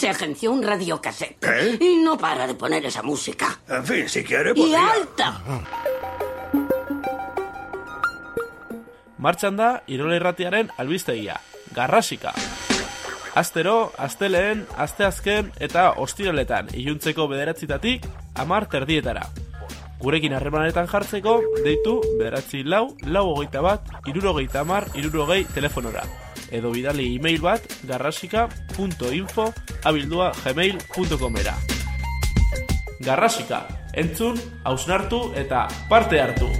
Se agenció un radiocassette. E? ¿Eh? Y no para de poner esa música. En fin, si quiere, podría... ¡Y alta! Martxan da, Irola Irratiaren albistegia. Garrasika! Astero, asteleen, asteazken eta ostiroletan iluntzeko bederatzitatik amar terdietara. Gurekin harremanetan jartzeko, deitu bederatzi lau, lau hogeita bat, irurogeita amar, irurogei telefonora edo bidali e-mail bat garrasika.info abildua gmail.com era. Garrasika, entzun, hausnartu eta parte hartu!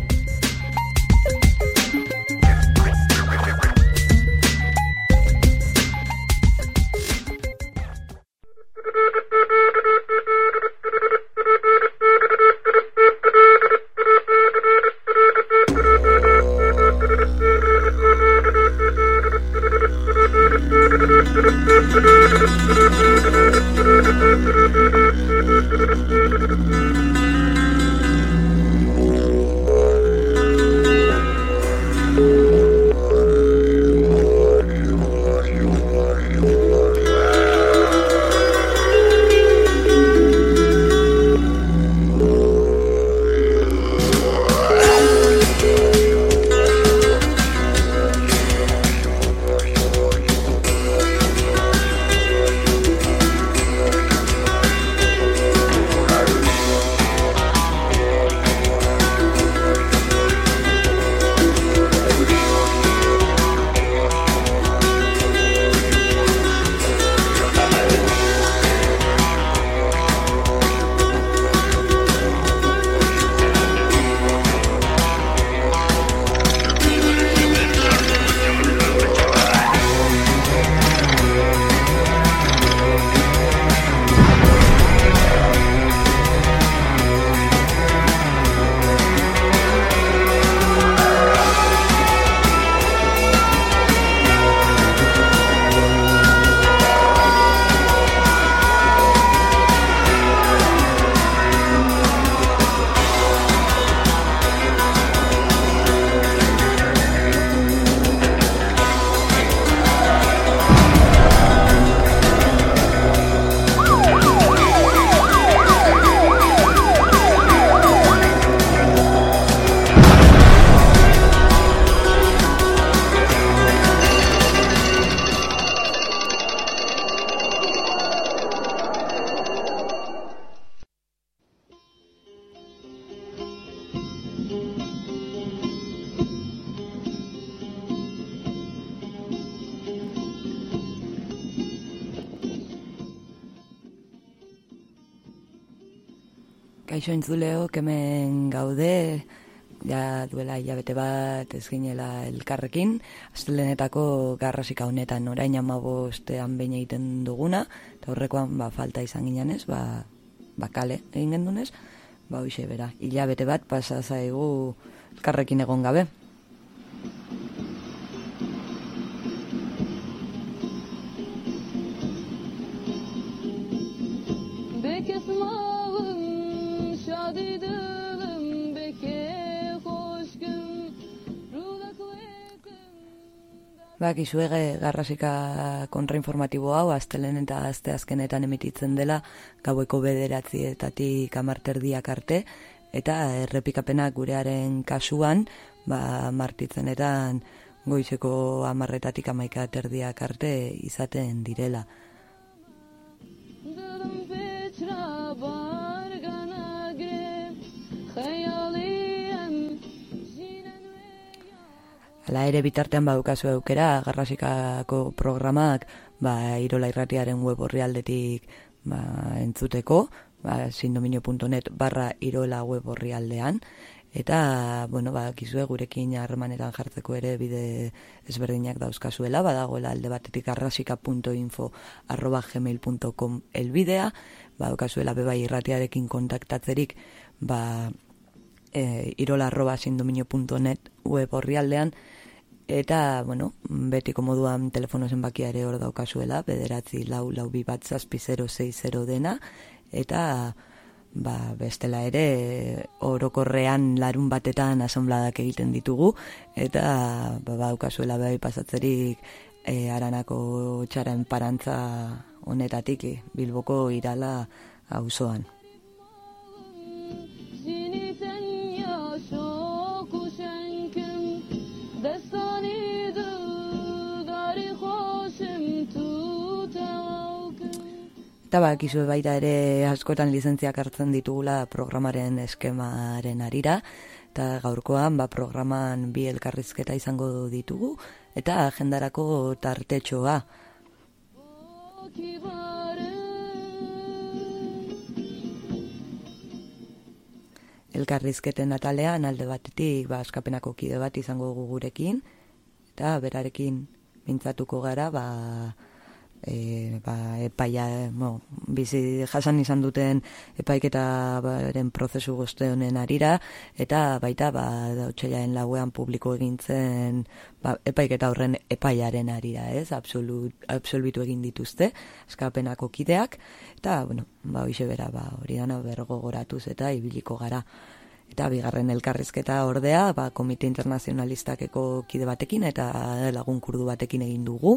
entzuleo kemen gaude ja duela hilabete bat ez ginela elkarrekin astelenetako garrasika honetan orain amabostean behin egiten duguna eta horrekoan ba, falta izan ginenez ba, ba kale egin gendunez ba hoxe bera hilabete bat pasa zaigu elkarrekin egon gabe Ba, gizuege garrasika kontrainformatibo hau, aztelen eta azte azkenetan emititzen dela, gaueko bederatzi eta tik amarterdiak arte, eta errepikapena gurearen kasuan, ba, martitzenetan goizeko amarretatik amaika arte izaten direla. Hala ere bitartean badukazu aukera garrasikako programak ba, irola irratiaren web horri ba, entzuteko ba, sindominio.net barra irola web horri aldean eta bueno, ba, gizue gurekin harremanetan jartzeko ere bide ezberdinak dauzkazuela badagoela alde batetik garrasika.info arroba gmail.com elbidea badukazuela beba irratiarekin kontaktatzerik ba, e, irola arroba sindominio.net web horri eta, bueno, beti moduan telefono zenbakia ere hor daukazuela, bederatzi lau, lau bi bat zazpi 060 dena, eta, ba, bestela ere, orokorrean larun batetan asombladak egiten ditugu, eta, ba, ba daukazuela bai pasatzerik, e, aranako txaren parantza honetatik, bilboko irala auzoan. Eta ba, baita ere askotan lizentziak hartzen ditugula programaren eskemaren arira, eta gaurkoan ba, programan bi elkarrizketa izango ditugu, eta agendarako tartetxoa. Elkarrizketen atalean alde batetik ba, askapenako kide bat izango gugurekin, eta berarekin mintzatuko gara, ba, e, ba, epaia, bizi jasan izan duten epaiketa baren prozesu goste honen arira, eta baita ba, dautxelaen lauean publiko egintzen ba, epaiketa horren epaiaren arira, ez? Absolut, absolbitu egin dituzte, eskapenako kideak, eta, bueno, ba, hoxe bera, ba, hori dana bergo goratuz eta ibiliko gara. Eta bigarren elkarrizketa ordea, ba, Komite Internazionalistakeko kide batekin eta lagun kurdu batekin egin dugu,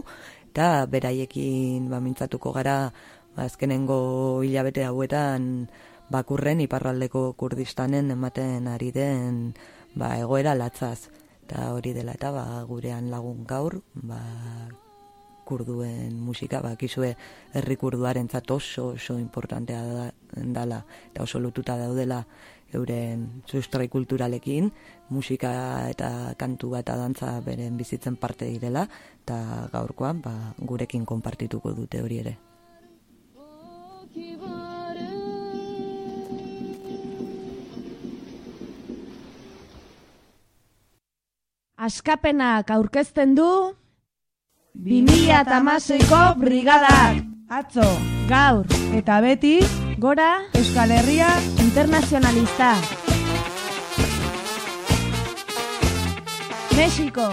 eta beraiekin ba mintzatuko gara ba, azkenengo hilabete hauetan bakurren iparraldeko kurdistanen ematen ari den ba egoera latzaz eta hori dela eta ba gurean lagun gaur ba kurduen musika ba kisue herri kurduarentzat oso oso importantea da, eta oso lotuta daudela euren sustrai kulturalekin, musika eta kantu eta dantza beren bizitzen parte direla, eta gaurkoan ba, gurekin konpartituko dute hori ere. Askapenak aurkezten du 2016ko brigadak. Atzo, gaur eta beti gora Euskal Herria internacionalista. México.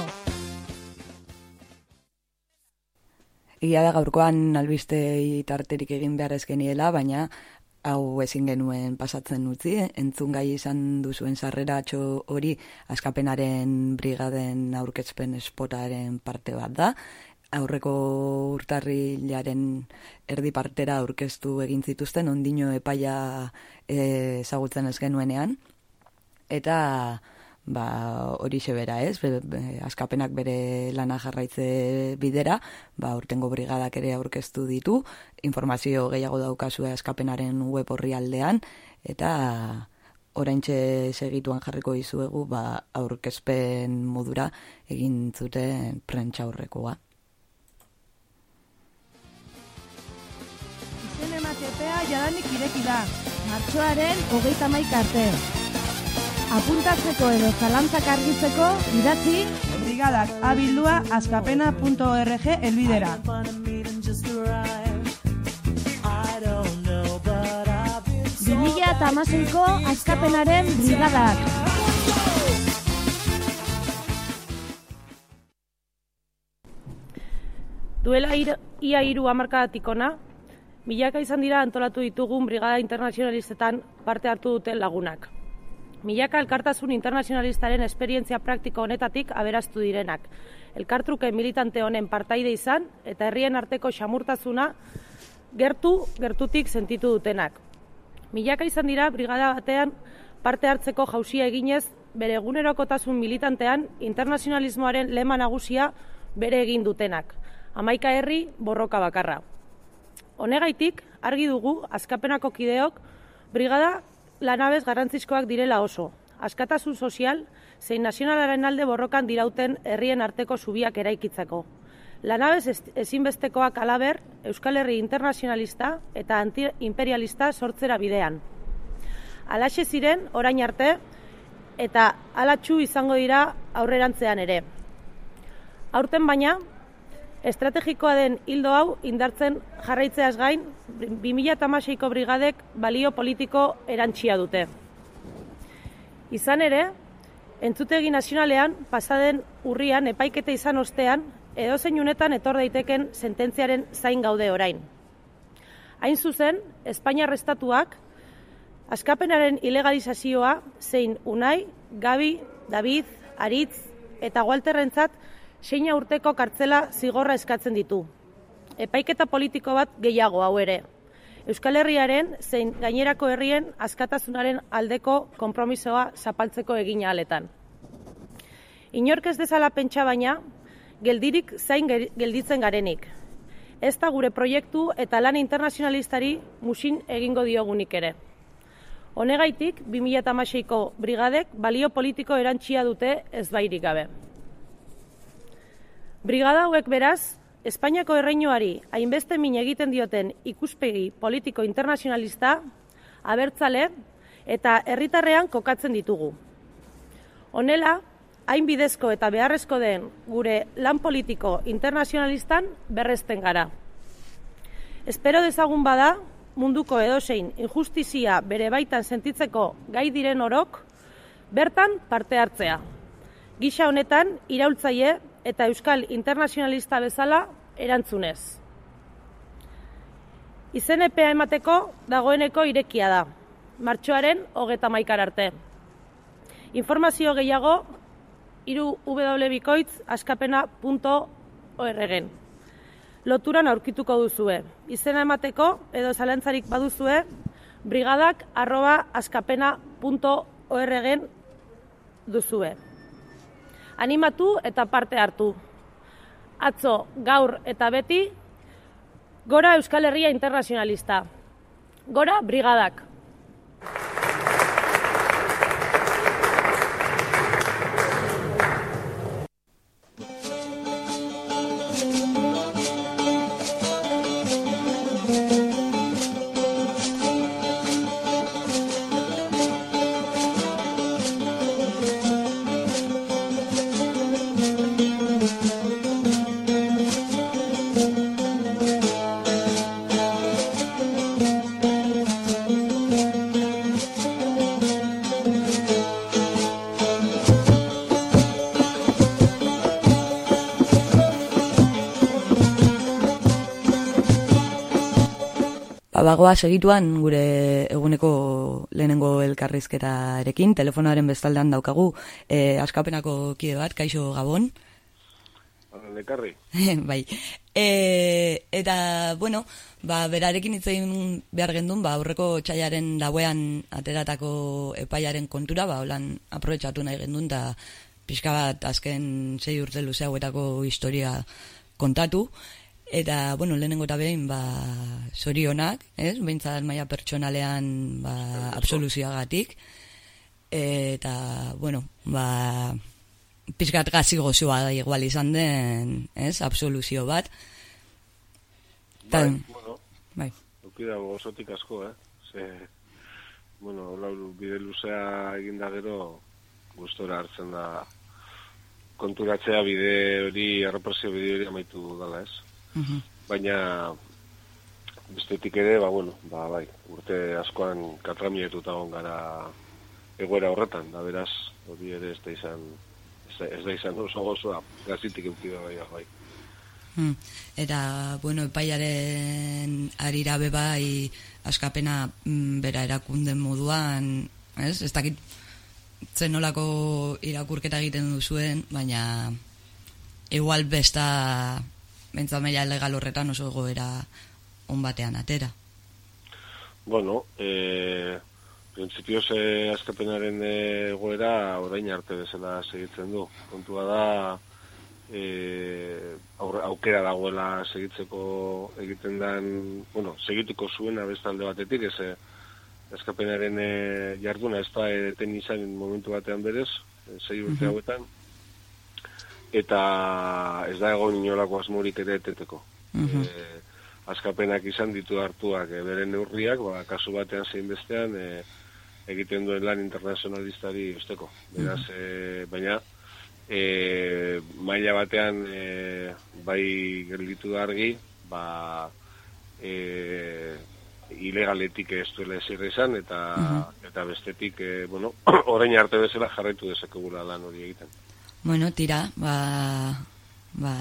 Ia da gaurkoan albiste tarterik egin behar ez geniela, baina hau ezin genuen pasatzen utzi, Entzungai entzun gai izan duzuen sarrera atxo hori askapenaren brigaden aurketzpen esporaren parte bat da, aurreko urtarrilaren erdi partera aurkeztu egin zituzten ondino epaia eh, ezagutzen ez genuenean eta ba hori bera, ez? Be, askapenak bere lana jarraitze bidera, ba urtengo brigadak ere aurkeztu ditu, informazio gehiago daukazu askapenaren web orrialdean eta oraintxe segituan jarriko dizuegu ba aurkezpen modura egin zuten prentza aurrekoa. jadanik ireki da, martxoaren hogeita maik arte. Apuntatzeko edo zalantzak argitzeko, idatzi brigadak abildua askapena.org elbidera. Bimila eta amazunko askapenaren brigadak. Duela ira, ia hiru ona, Milaka izan dira antolatu ditugun brigada internazionalistetan parte hartu duten lagunak. Milaka elkartasun internazionalistaren esperientzia praktiko honetatik aberastu direnak. Elkartruke militante honen partaide izan eta herrien arteko xamurtasuna gertu gertutik sentitu dutenak. Milaka izan dira brigada batean parte hartzeko jausia eginez bere egunerokotasun militantean internazionalismoaren lema nagusia bere egin dutenak. Amaika herri borroka bakarra. Honegaitik, argi dugu, askapenako kideok, brigada lanabez garrantzizkoak direla oso. Askatasun sozial, zein nazionalaren alde borrokan dirauten herrien arteko zubiak eraikitzeko. Lanabez ezinbestekoak alaber, Euskal Herri internazionalista eta antiimperialista sortzera bidean. Alaxe ziren, orain arte, eta alatxu izango dira aurrerantzean ere. Aurten baina, Estrategikoa den hildo hau indartzen jarraitzeaz gain, 2008ko brigadek balio politiko erantxia dute. Izan ere, entzutegi nazionalean pasaden urrian epaikete izan ostean, edozein unetan etor daiteken sententziaren zain gaude orain. Hain zuzen, Espainia restatuak, askapenaren ilegalizazioa zein Unai, Gabi, David, Aritz eta Walterrentzat seina urteko kartzela zigorra eskatzen ditu. Epaiketa politiko bat gehiago hau ere. Euskal Herriaren zein gainerako herrien askatasunaren aldeko konpromisoa zapaltzeko egina aletan. Inork ez dezala pentsa baina, geldirik zain gelditzen garenik. Ez da gure proiektu eta lan internazionalistari musin egingo diogunik ere. Honegaitik, 2008ko brigadek balio politiko erantxia dute ez bairik gabe. Brigada hauek beraz, Espainiako erreinuari hainbeste min egiten dioten ikuspegi politiko internazionalista, abertzale eta herritarrean kokatzen ditugu. Honela, hain bidezko eta beharrezko den gure lan politiko internazionalistan berresten gara. Espero dezagun bada, munduko edozein injustizia bere baitan sentitzeko gai diren orok, bertan parte hartzea. Gisa honetan, iraultzaie eta euskal internazionalista bezala erantzunez. Izen epea emateko dagoeneko irekia da, martxoaren hogeta maikar arte. Informazio gehiago, iru www.bikoitz askapena.orgen. Loturan aurkituko duzue. Izena emateko edo zalantzarik baduzue, brigadak arroba askapena.orgen duzue animatu eta parte hartu. Atzo, gaur eta beti, gora Euskal Herria Internazionalista. Gora brigadak. bagoa ba, segituan gure eguneko lehenengo elkarrizketa erekin, telefonoaren bestaldean daukagu, e, askapenako kide bat, kaixo gabon. Lekarri. bai. E, eta, bueno, ba, berarekin itzein behar gendun, ba, aurreko txaiaren dauean ateratako epaiaren kontura, ba, holan aprobetsatu nahi gendun, eta pixka bat azken zei urte luze historia kontatu. Eta, bueno, lehenengo eta behin, ba, zorionak, ez? Bintzat maia pertsonalean, ba, absoluziagatik. Eta, bueno, ba, pizkat gazi gozua da igual izan den, ez? Absoluzio bat. Bai, Tan, bai, bueno, bai. Dukida, gozotik asko, eh? Ze, bueno, bide luzea eginda gero, gustora hartzen da konturatzea bide hori, errepresio bide hori amaitu dala, ez? Baina bestetik ere, ba, bueno, ba, bai, urte askoan katramietuta gara egoera horretan, da beraz, hori ere ez da izan, ez da izan oso gozoa, gazitik eukidea bai, bai. Hmm. Eta, bueno, epaiaren arira bai askapena hmm, bera erakunden moduan, ez? Ez dakit zen nolako irakurketa egiten duzuen, baina igual besta bentsan legal horretan oso egoera onbatean atera. Bueno, eh prinsipioz e, eh, askapenaren egoera orain arte bezala segitzen du. Kontua da, e, aukera dagoela segitzeko egiten dan, bueno, segituko zuen abestalde batetik, ez eh, askapenaren e, jarduna ez da eten izan momentu batean berez, e, sei urte hauetan, eta ez da egon inolako asmorik ere eteteko. Mhm. Eh, azkapenak izan ditu hartuak e, eh, bere neurriak, ba, kasu batean zein bestean e, egiten duen lan internazionalistari usteko. Beraz, mhm. baina e, maila batean e, bai gelditu argi, ba, e, ilegaletik ez duela ezer izan eta, mhm. eta bestetik e, bueno, orain arte bezala jarraitu dezakegula lan hori egiten. Bueno, tira, ba... Ba...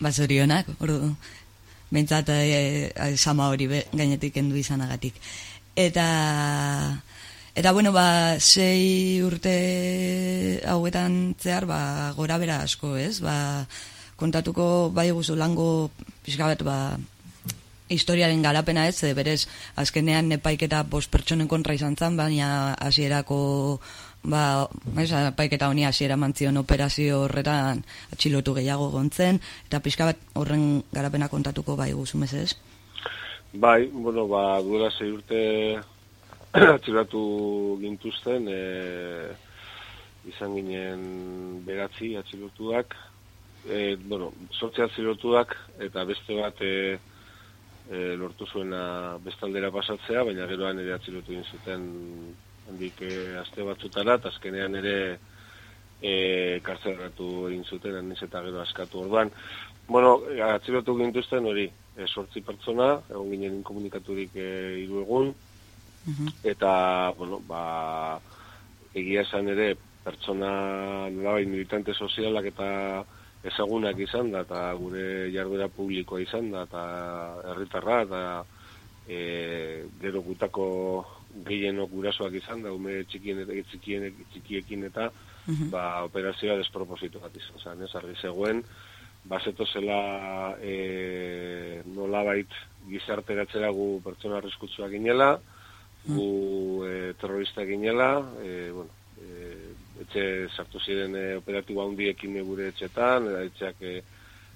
Ba zorionak, ordu. Bentsat, eh, eh, sama hori be, gainetik endu izanagatik. Eta... Eta, bueno, ba, sei urte hauetan zehar, ba, gora bera asko, ez? Ba, kontatuko, bai guzu lango, ba, historiaren galapena ez, berez, azkenean epaiketa bost pertsonen kontra izan zan, baina hasierako ba, esa, paik honi hasiera mantzion operazio horretan atxilotu gehiago gontzen, eta pixka bat horren garapena kontatuko bai guzumez ez? Bai, bueno, ba, duela zei urte atxilatu gintuzten, e, izan ginen beratzi atxilotuak, e, bueno, sortzi atxilotuak, eta beste bat e, e lortu zuena bestaldera pasatzea, baina geroan ere atxilotu gintzuten handik eh, aste batzutara, eta azkenean ere e, eh, karzeratu egin zuten, aniz eta gero askatu orduan. Bueno, atzibatu gintuzten hori, e, eh, sortzi pertsona, egon ginen komunikaturik e, egun, mhm. eta, bueno, ba, egia esan ere, pertsona bai, militante sozialak eta ezagunak izan da, eta gure jarduera publikoa izan da, eta herritarra, eta e, gero gehienok gurasoak izan da, ume txikien eta eh, txikien, txikiekin eta mhm. ba, operazioa despropositu bat izan. Zan, ez, zegoen, bazeto zela e, eh, nola bait gizarte gatzera gu pertsona arriskutsua ginela, mhm. gu eh, terrorista ginela, e, bueno, etxe sartu ziren e, operatiboa hundiekin gure etxetan, eta etxeak e,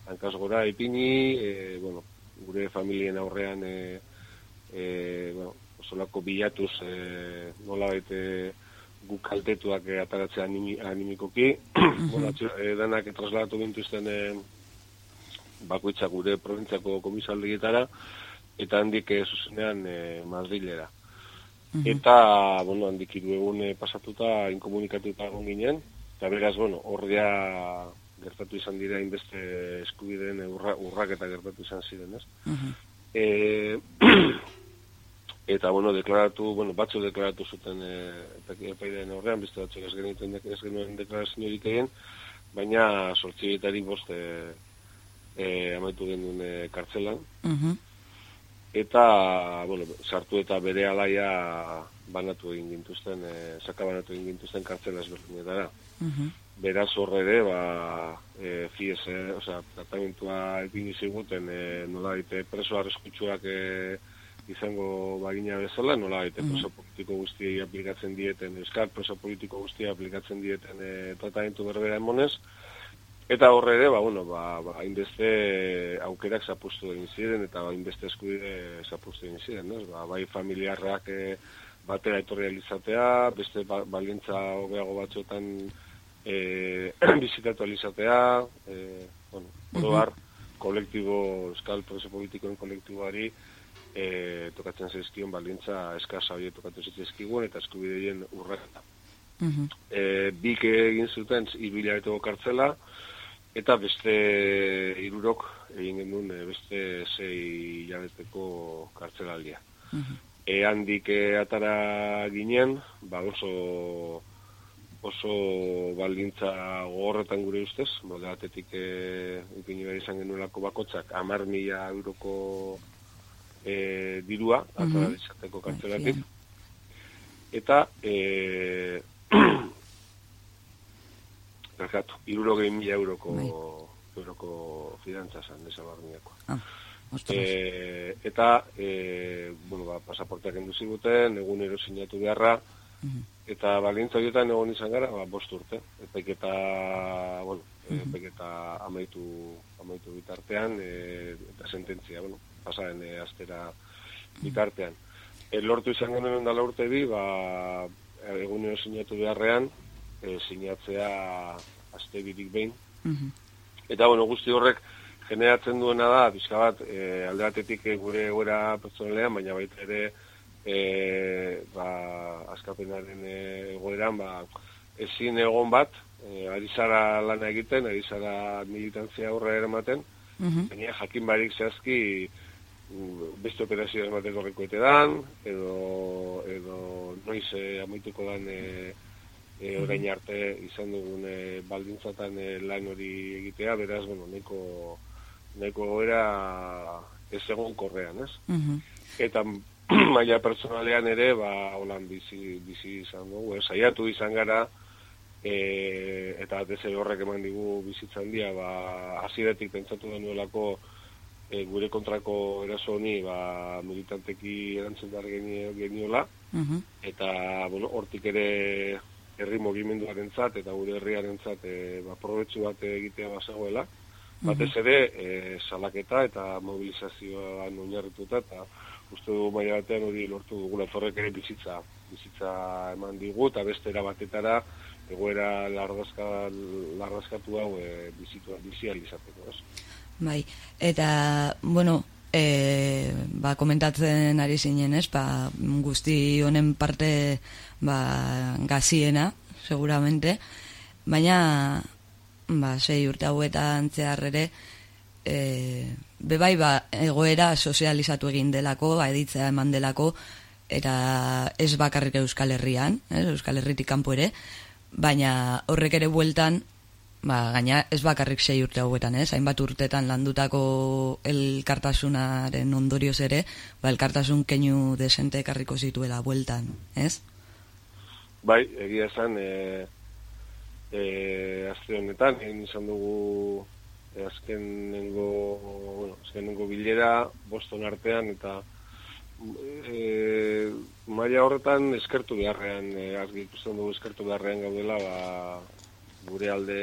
hankaz gora ipini, e, bueno, gure familien aurrean e, e, bueno, osolako bilatuz e, eh, nola eh, guk kaltetuak e, ataratzea animikoki, mhm. Bolatxo, e, danak etraslatu bintuzten e, bakoitza gure provintzako komisaldietara eta handik e, zuzenean mhm. Eta, bueno, handik iru egun pasatuta, inkomunikatu eta egon ginen, eta beraz, bueno, ordea gertatu izan dira inbeste eskubideen urra, urraketa gertatu izan ziren, ez? E, eta bueno, deklaratu, bueno, batzu deklaratu zuten eh epaiden horrean beste batzuk ez genitzen da, ez genuen deklarazio horik egin, baina 8 eta 5 eh amaitu genuen e, kartzelan. Eta, bueno, sartu eta bere alaia banatu egin gintuzten, e, saka banatu egin gintuzten kartzela ezberdinetara. dara. Beraz horre ere, ba, eh, e, fies, e, oza, tratamentua egin izi e, nola dite, preso arreskutsuak e, izango bagina bezala, nola baita mm preso politiko guztia aplikatzen dieten, euskal preso politiko guztia aplikatzen dieten e, eh, tratamentu berbera emonez, eta horre ere, ba, bueno, ba, ba hainbeste aukerak zapustu egin ziren, eta ba, hainbeste eskubide zapustu egin ziren, no? ba, bai familiarrak eh, batera etorri alizatea, beste ba, balientza hobeago batzotan e, eh, bizitatu alizatea, e, bueno, mm-hmm. kolektibo, euskal preso politikoen kolektiboari, e, tokatzen zaizkion baldintza eskasa hori tokatu zaizkigun eta eskubideen urraketa. Mm -hmm. e, bik egin zuten hilbilaetoko kartzela eta beste irurok egin genuen e, beste zei hilabeteko kartzelaldia. Mm -hmm. E, handik e, atara ginen, ba, oso oso baldintza gogorretan gure ustez, modelatetik e, ipini izan genuelako bakotzak, 10.000 mila euroko e, dirua, atalizateko mm -hmm. Eta, e, Berkatu, irurogei mila euroko, Bye. Bai. euroko fidantza zan, Ah, e, eta, e, bueno, ba, pasaporteak enduzi guten, egun ero sinatu beharra, mhm. eta balintza horietan egon izan gara, ba, bost urte. Epeketa, bueno, mm -hmm. amaitu, amaitu bitartean, e, eta sententzia, bueno, pasaren e, eh, astera bitartean. E, lortu izan genuen da urte bi, ba, egunio sinatu beharrean, eh, sinatzea azte bidik behin. Mhm. Eta, bueno, guzti horrek, generatzen duena da, bizka bat, e, gure goera pertsonalean, baina baita ere, e, ba, askapenaren egoeran, ba, ezin egon bat, e, ari zara lan egiten, ari zara militantzia aurre ematen mhm. baina jakin barik zehazki, beste operazioa bat egorreko edo, edo noiz eh, amaituko dan eh, eh orain arte izan dugun eh, baldintzatan lan hori egitea, beraz, bueno, neko, neko era ez egon korrean, ez? Eta maila personalean ere, ba, holan bizi, bizi izan dugu, ez, izan gara, E, eta atezei horrek eman digu bizitzan dia, ba, aziretik pentsatu denuelako E, gure kontrako eraso honi ba, militanteki erantzen dar genio, geniola, mhm. eta bueno, hortik ere herri mogimenduaren zat, eta gure herriaren zat, e, ba, probetsu bat egitea bazagoela, mhm. batez ere, e, salaketa eta mobilizazioan oinarrituta, eta uste dugu maila batean hori lortu dugu etorrek ere bizitza, bizitza eman digu, eta beste erabatetara, egoera larrazka, larrazkatu hau e, bizitua bizializateko, ez? Bai, eta, bueno, e, ba, komentatzen ari zinen, ez, ba, guzti honen parte ba, gaziena, seguramente, baina, ba, sei urte hauetan zehar ere, e, bebai, ba, egoera sozializatu egin delako, ba, editzea eman delako, eta ez bakarrik Euskal Herrian, ez, Euskal Herritik kanpo ere, baina horrek ere bueltan, ba, gaina ez bakarrik sei urte hauetan, ez? Hainbat urtetan landutako elkartasunaren ondorioz ere, ba, elkartasun keinu desente karriko zituela bueltan, ez? Bai, egia esan, e, e, azte egin izan dugu, e, nengo, bueno, azken nengo bilera, boston artean, eta e, maia horretan eskertu beharrean, e, azte dugu eskertu beharrean gaudela, ba, gure alde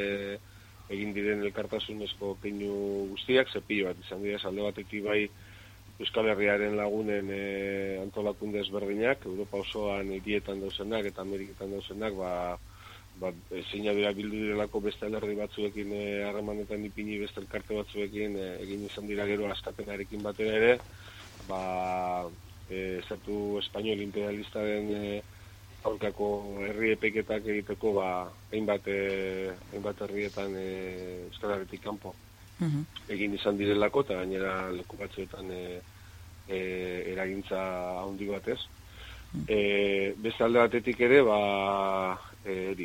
egin diren elkartasunezko peinu guztiak, zepi bat izan dira, alde batetik bai Euskal Herriaren lagunen e, antolakunde ezberdinak, Europa osoan hirietan dauzenak eta Ameriketan dauzenak, ba, ba, bildu direlako beste alerri batzuekin e, harremanetan e, ipini beste elkarte batzuekin e, egin izan dira gero askapenarekin batera ere, ba, e, Estatu Espainio imperialistaren e, aurkako herri epeketak egiteko ba, hainbat, e, hainbat herrietan e, Euskal kanpo mhm. egin izan direlako eta gainera leku batzuetan eh, eragintza handi batez. E, beste alde batetik ere, ba, e,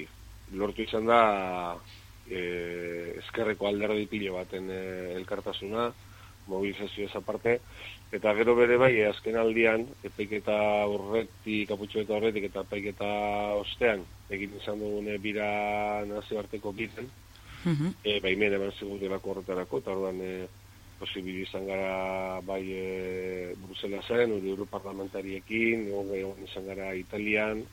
lortu izan da e, eskerreko alderdi pilo baten e, elkartasuna, mobilizazio aparte, Eta gero bere bai, eh, azken aldian, epeik eta horretik, kaputxo horretik, eta epeik eta ostean, egin izan dugune eh, bira nazio gizen, biten, mm -hmm. e, eta orduan, e, eh, posibili izan gara bai e, Brusela zen, hori euro parlamentariekin, egon izan gara Italian, mm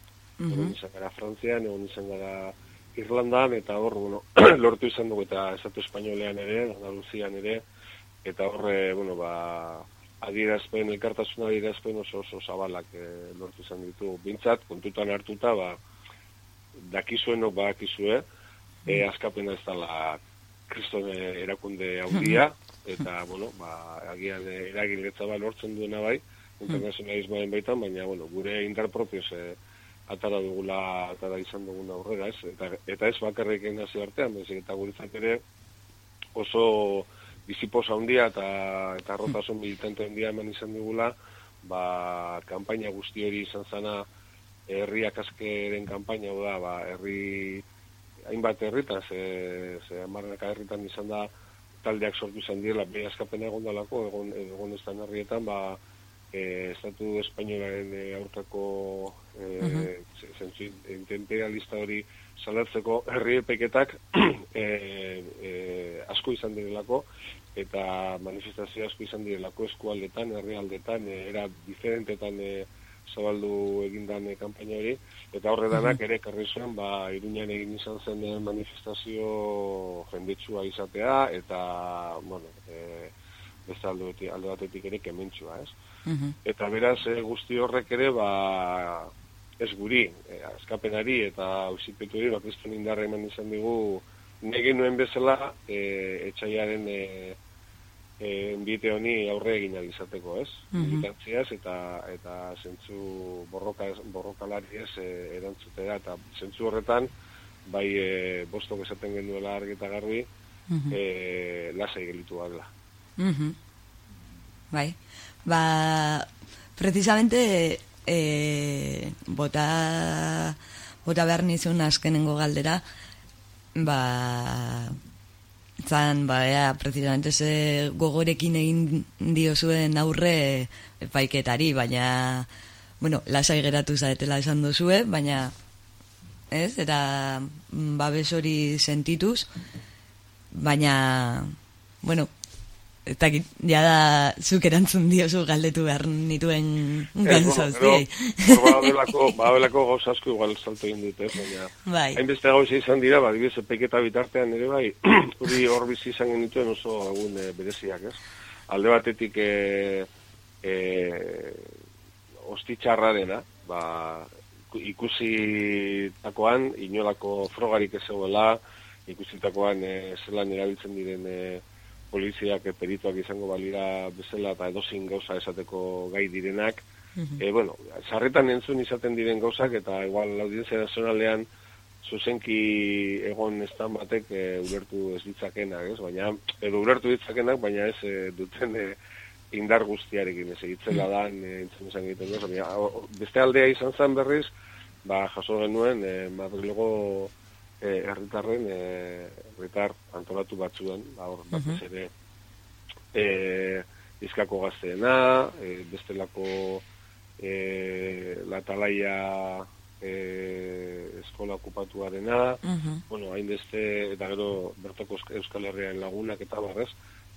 -hmm. egon izan gara Frantzian, egon izan gara Irlandan, eta hor, bueno, lortu izan dugu, eta esatu espainolean ere, Andaluzian ere, eta horre, bueno, ba, adierazpen, elkartasun adierazpen oso oso zabalak e, lortu izan ditu. Bintzat, kontutan hartuta, ba, dakizuenok badakizue, e, askapena ez dala kriston eh, erakunde aurria, mm-hmm. eta, bueno, ba, agian eragin ba, lortzen duena bai, mm. internazionalismoaren baitan, baina, bueno, gure indar propioz e, atara dugula, atara izan dugun aurrera, ez? Eta, eta ez bakarrik nazio artean, bezik, eta guretzak ere oso Biziposa handia eta eta rotasun militante handia eman izan dugula, ba, kanpaina guzti hori izan zana herriak askeren kanpaina da, ba, herri hainbat herritan, ze, ze amarnaka herritan izan da, taldeak sortu izan direla, bai askapen egon dalako, egon, egon ez herrietan, ba, e, estatu espainolaren e, aurkako e, uh hori, salatzeko herri epeketak e, asko izan direlako eta manifestazio asko izan direlako eskualdetan, herri aldetan, e, eh, era diferentetan zabaldu egindan kanpaina hori eta horredanak mhm. ere karri zuen ba, egin izan zen manifestazio jendetsua izatea eta bueno, e, beste aldo, batetik ere kementsua ez? Mhm. Eta beraz, guzti horrek ere, ba, ez guri, e, askapenari eta ausipetu hori bat indarra eman izan dugu negin nuen bezala e, eh, etxaiaren e, eh, e, bite honi aurre egin alizateko, ez? Mm eta, eta zentzu borroka, borrokalari ez e, erantzutera eta zentzu horretan bai e, bostok esaten genduela eta garbi mm -hmm. e, lasai mhm. Bai, ba, precisamente e, bota, bota behar nizun askenengo galdera, ba, zan, ba, ea, precisamente ze gogorekin egin diozuen aurre paiketari, baina, bueno, lasai geratu zaetela esan dozue, baina, ez, eta mm, babes hori sentituz, baina, bueno, eta git, ja da, zuk diozu galdetu behar nituen gantza di? ba, belako, ba, gauz asko igual salto egin dut, eh, baina. Bai. Hainbeste gauz izan dira, ba, dibiz, epeiketa bitartean ere bai, hor bizi izan genituen oso agun eh, bereziak, ez? Alde batetik, eh, eh, ostitxarra dena, ba, ikusi takoan, inolako frogarik ez zegoela, ikusi takoan, eh, zelan erabiltzen diren, eh, poliziak perituak izango balira bezala eta ba, edozin gauza esateko gai direnak. Mm -hmm. bueno, entzun izaten diren gauzak eta igual laudientzia nazionalean zuzenki egon estan batek e, ulertu ez ditzakenak. ez? Baina, edo ulertu ditzakenak, baina ez e, duten indar guztiarekin, ez egitzen da mhm. dan Beste aldea izan zan berriz, ba, jaso genuen, e, madrilego eh herritarren eh retar antolatu batzuen, ba hor mhm. ere eh Bizkako gazteena, e, bestelako e, latalaia e, eskola okupatuarena, mhm. bueno, hain beste, eta gero bertoko Euskal Herriaren lagunak eta barrez,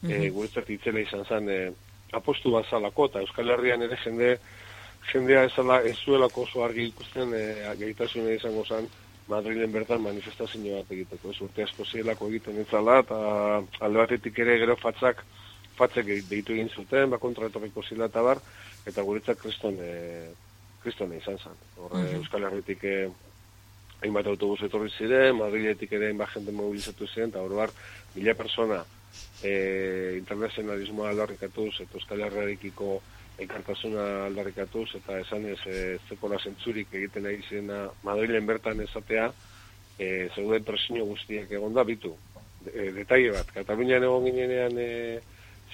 mm -hmm. itzela izan zen, e, apostu bazalako, eta Euskal Herrian ere jende, jendea ez zuelako oso argi ikusten, e, izango zen, Madrilen bertan manifestazio bat egiteko, ez urte asko zielako egiten etzala, eta alde batetik ere gero fatzak, fatzek deitu egin zuten, ba, kontraetorriko zila eta bar, eta guretzak kriston, e, izan zen. Horre, eh, mhm. Euskal Herritik egin eh, hainbat autobus etorri ziren, Madriletik ere bat jende mobilizatu ziren, eta hori mila persona e, internazionalismoa aldarrikatuz, eta Euskal Herriarekiko enkartasuna aldarrikatuz eta esan eh, ez e, zekola zentzurik egiten nahi zena Madrilen bertan esatea e, zeuden presiño guztiak egon da bitu e, detaile bat, Katalunian egon ginenean e,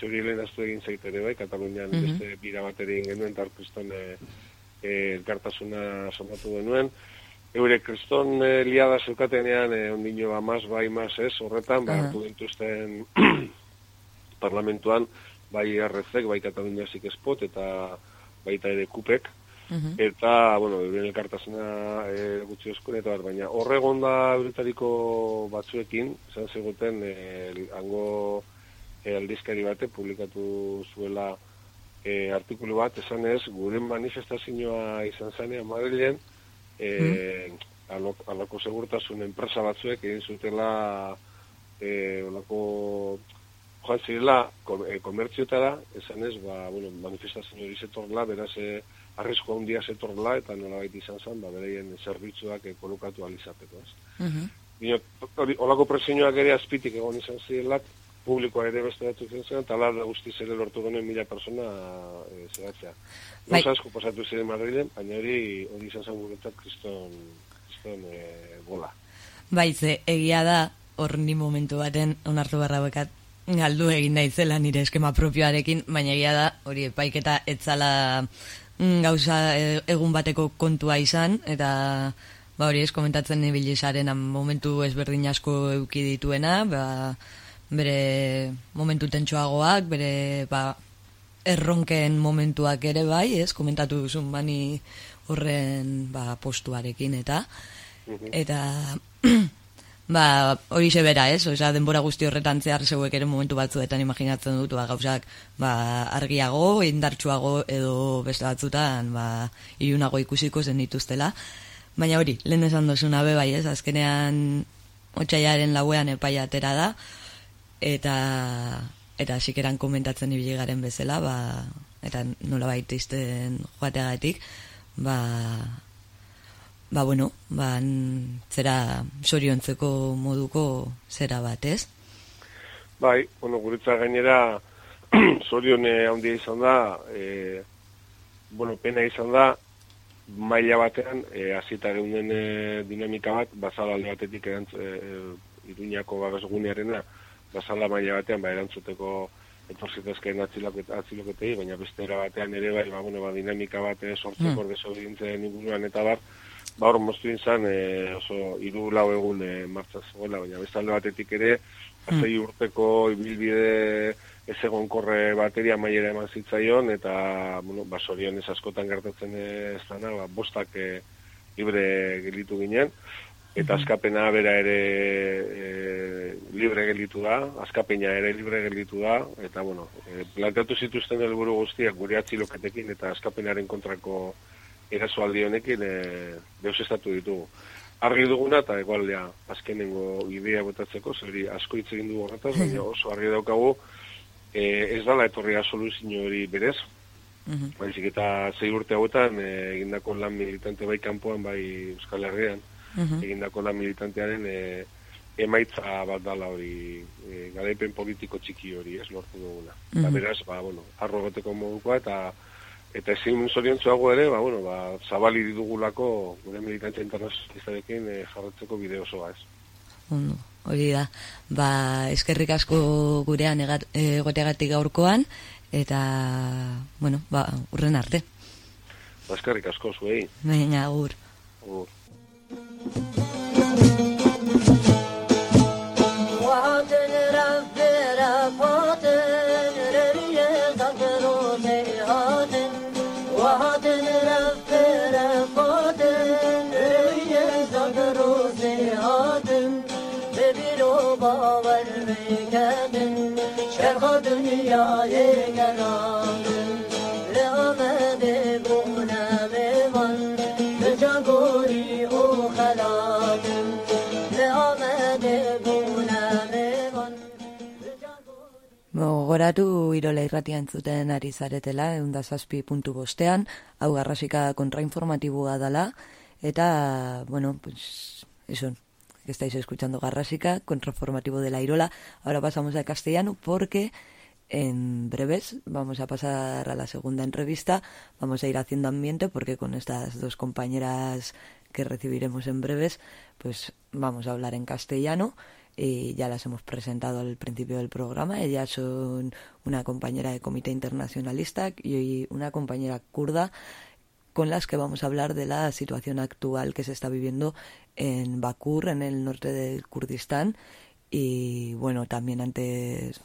astu lehen aztu egin zaitere bai, Katalunian mm -hmm. beste bira baterien genuen eta e, e, somatu genuen Eure, kriston e, liada zeukatenean e, ondino amaz, ba, bai, mas ez, horretan, uh ba, hartu dintuzten parlamentuan, bai errezek, bai kataluniasik espot, eta baita ere kupek, mhm. Eta, bueno, euren elkartasuna e, gutxi oskun, eta bat, baina horregon da euretariko batzuekin, zan zegoten, e, eh, hango eh, aldizkari bate, publikatu zuela e, artikulu bat, esan ez, gure manifestazioa izan zanea Madrilen, e, alok, alako segurtasun enpresa batzuek, egin zutela, e, olako, joan zirela, eh, komertziotara, esan ez, ba, bueno, manifestazio hori zetorla, beraz, e, eh, arrezko handia zetorla, eta nola baita izan zen, ba, bereien zerbitzuak eh, kolokatu alizateko, ez. hori, mhm. -huh. hori, holako presiñoak ere azpitik egon izan zirela, publikoa ere beste datu izan zen, eta larra guzti zere lortu mila persona e, zeratzea. Bai. posatu ziren Madriden, baina hori hori izan zen guretzak kriston, kriston e, gola. Baize, egia da, hor ni momentu baten, onartu barra bekat, galdu egin izela nire eskema propioarekin, baina egia da, hori epaiketa etzala mm, gauza e, egun bateko kontua izan, eta ba, hori eskomentatzen komentatzen ibili momentu ezberdin asko eukidituena, dituena, ba, bere momentu tentsoagoak, bere ba, erronkeen momentuak ere bai, eskomentatu komentatu duzun bani horren ba, postuarekin eta mhm. eta Ba, hori sebera ez, Osa, denbora guzti horretan zehar zeuek ere momentu batzuetan imaginatzen dut, ba, gauzak ba, argiago, indartsuago edo beste batzutan ba, ilunago ikusiko zen dituztela. Baina hori, lehen esan dozuna be bai ez, azkenean otxaiaren lauean epaia atera da, eta, eta sikeran komentatzen ibili garen bezala, ba, eta nola baita izten joateagatik, ba, ba, bueno, ba, zera soriontzeko moduko zera bat, ez? Bai, bueno, guretza gainera sorion eh, handia izan da, eh, bueno, pena izan da, maila batean, e, eh, azita eh, dinamika bat, bazala alde batetik erantz, e, e, iruñako bazala maila batean, ba, erantzuteko etorzitazkeen atziloketei, baina beste era batean ere, bai, ba, bueno, ba, dinamika bat, sortzeko mm. inguruan, eta bar, ba hor moztu e, eh, oso iru lau egun e, eh, martza baina bezalde batetik ere, mm. azei urteko ibilbide ez egon korre bateria maiera eman zitzaion, eta, bueno, ba, ez askotan gertatzen ez dana, ba, bostak eh, libre gelitu ginen, eta mm-hmm. askapena bera ere libre gelitu da, askapena ere libre gelitu da, eta, bueno, e, planteatu zituzten helburu guztiak gure atziloketekin eta askapenaren kontrako eraso aldi honekin e, deus estatu ditugu. Argi duguna eta egualdea azkenengo idea botatzeko, zeri asko hitz egin du horretaz, baina oso argi daukagu e, ez dala etorria soluzio hori berez, Baizik eta zei urte hauetan e, egindako lan militante bai kanpoan bai Euskal Herrian uhum. egindako lan militantearen emaitza bat dala hori e, garaipen politiko txiki hori ez lortu duguna. Eta beraz, ba, bueno, arro moduko eta eta ezin zorion txuago ere, ba, bueno, ba, zabali ditugulako gure militantza internazionalizarekin e, eh, jarratzeko bide osoa ez. Ondo, hori da, ba, eskerrik asko gurean egoteagatik e, gaurkoan, eta, bueno, ba, urren arte. Ba, eskerrik asko zuei. Baina, agur. Agur. باور irola irratia entzuten ari zaretela, egun zazpi puntu bostean, hau garrasika kontrainformatibua dela, eta, bueno, pues, esun, que estáis escuchando Garrásica, contraformativo de la Irola. Ahora pasamos al castellano porque en breves vamos a pasar a la segunda entrevista. Vamos a ir haciendo ambiente porque con estas dos compañeras que recibiremos en breves, pues vamos a hablar en castellano y ya las hemos presentado al principio del programa. Ellas son una compañera de comité internacionalista y una compañera kurda con las que vamos a hablar de la situación actual que se está viviendo en Bakur, en el norte del Kurdistán, y bueno, también antes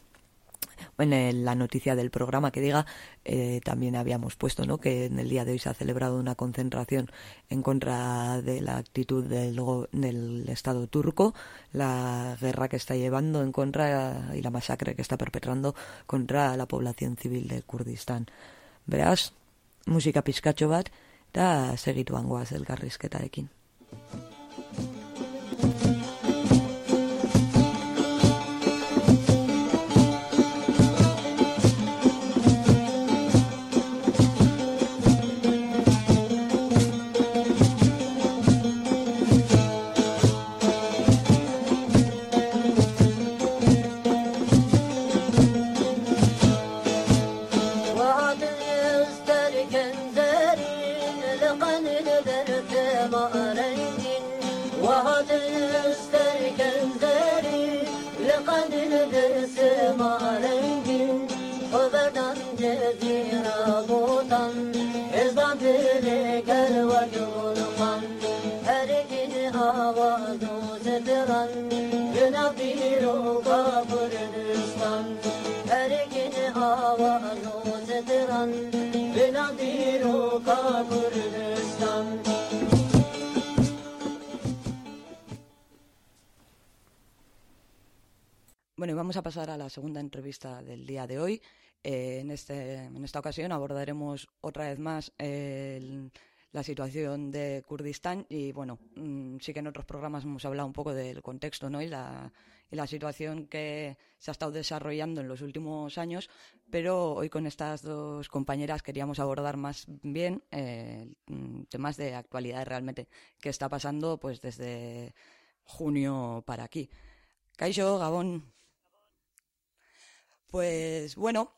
en la noticia del programa que diga, eh, también habíamos puesto ¿no? que en el día de hoy se ha celebrado una concentración en contra de la actitud del, del Estado turco, la guerra que está llevando en contra y la masacre que está perpetrando contra la población civil del Kurdistán. ¿Veas? musika pizkatxo bat eta segituan goaz Bueno, y vamos a pasar a la segunda entrevista del día de hoy. Eh, en, este, en esta ocasión abordaremos otra vez más eh, la situación de Kurdistán y, bueno, mm, sí que en otros programas hemos hablado un poco del contexto ¿no? y la, y la situación que se ha estado desarrollando en los últimos años, pero hoy con estas dos compañeras queríamos abordar más bien eh, temas de actualidad realmente que está pasando pues desde junio para aquí. Caixo, Gabón. Pues bueno,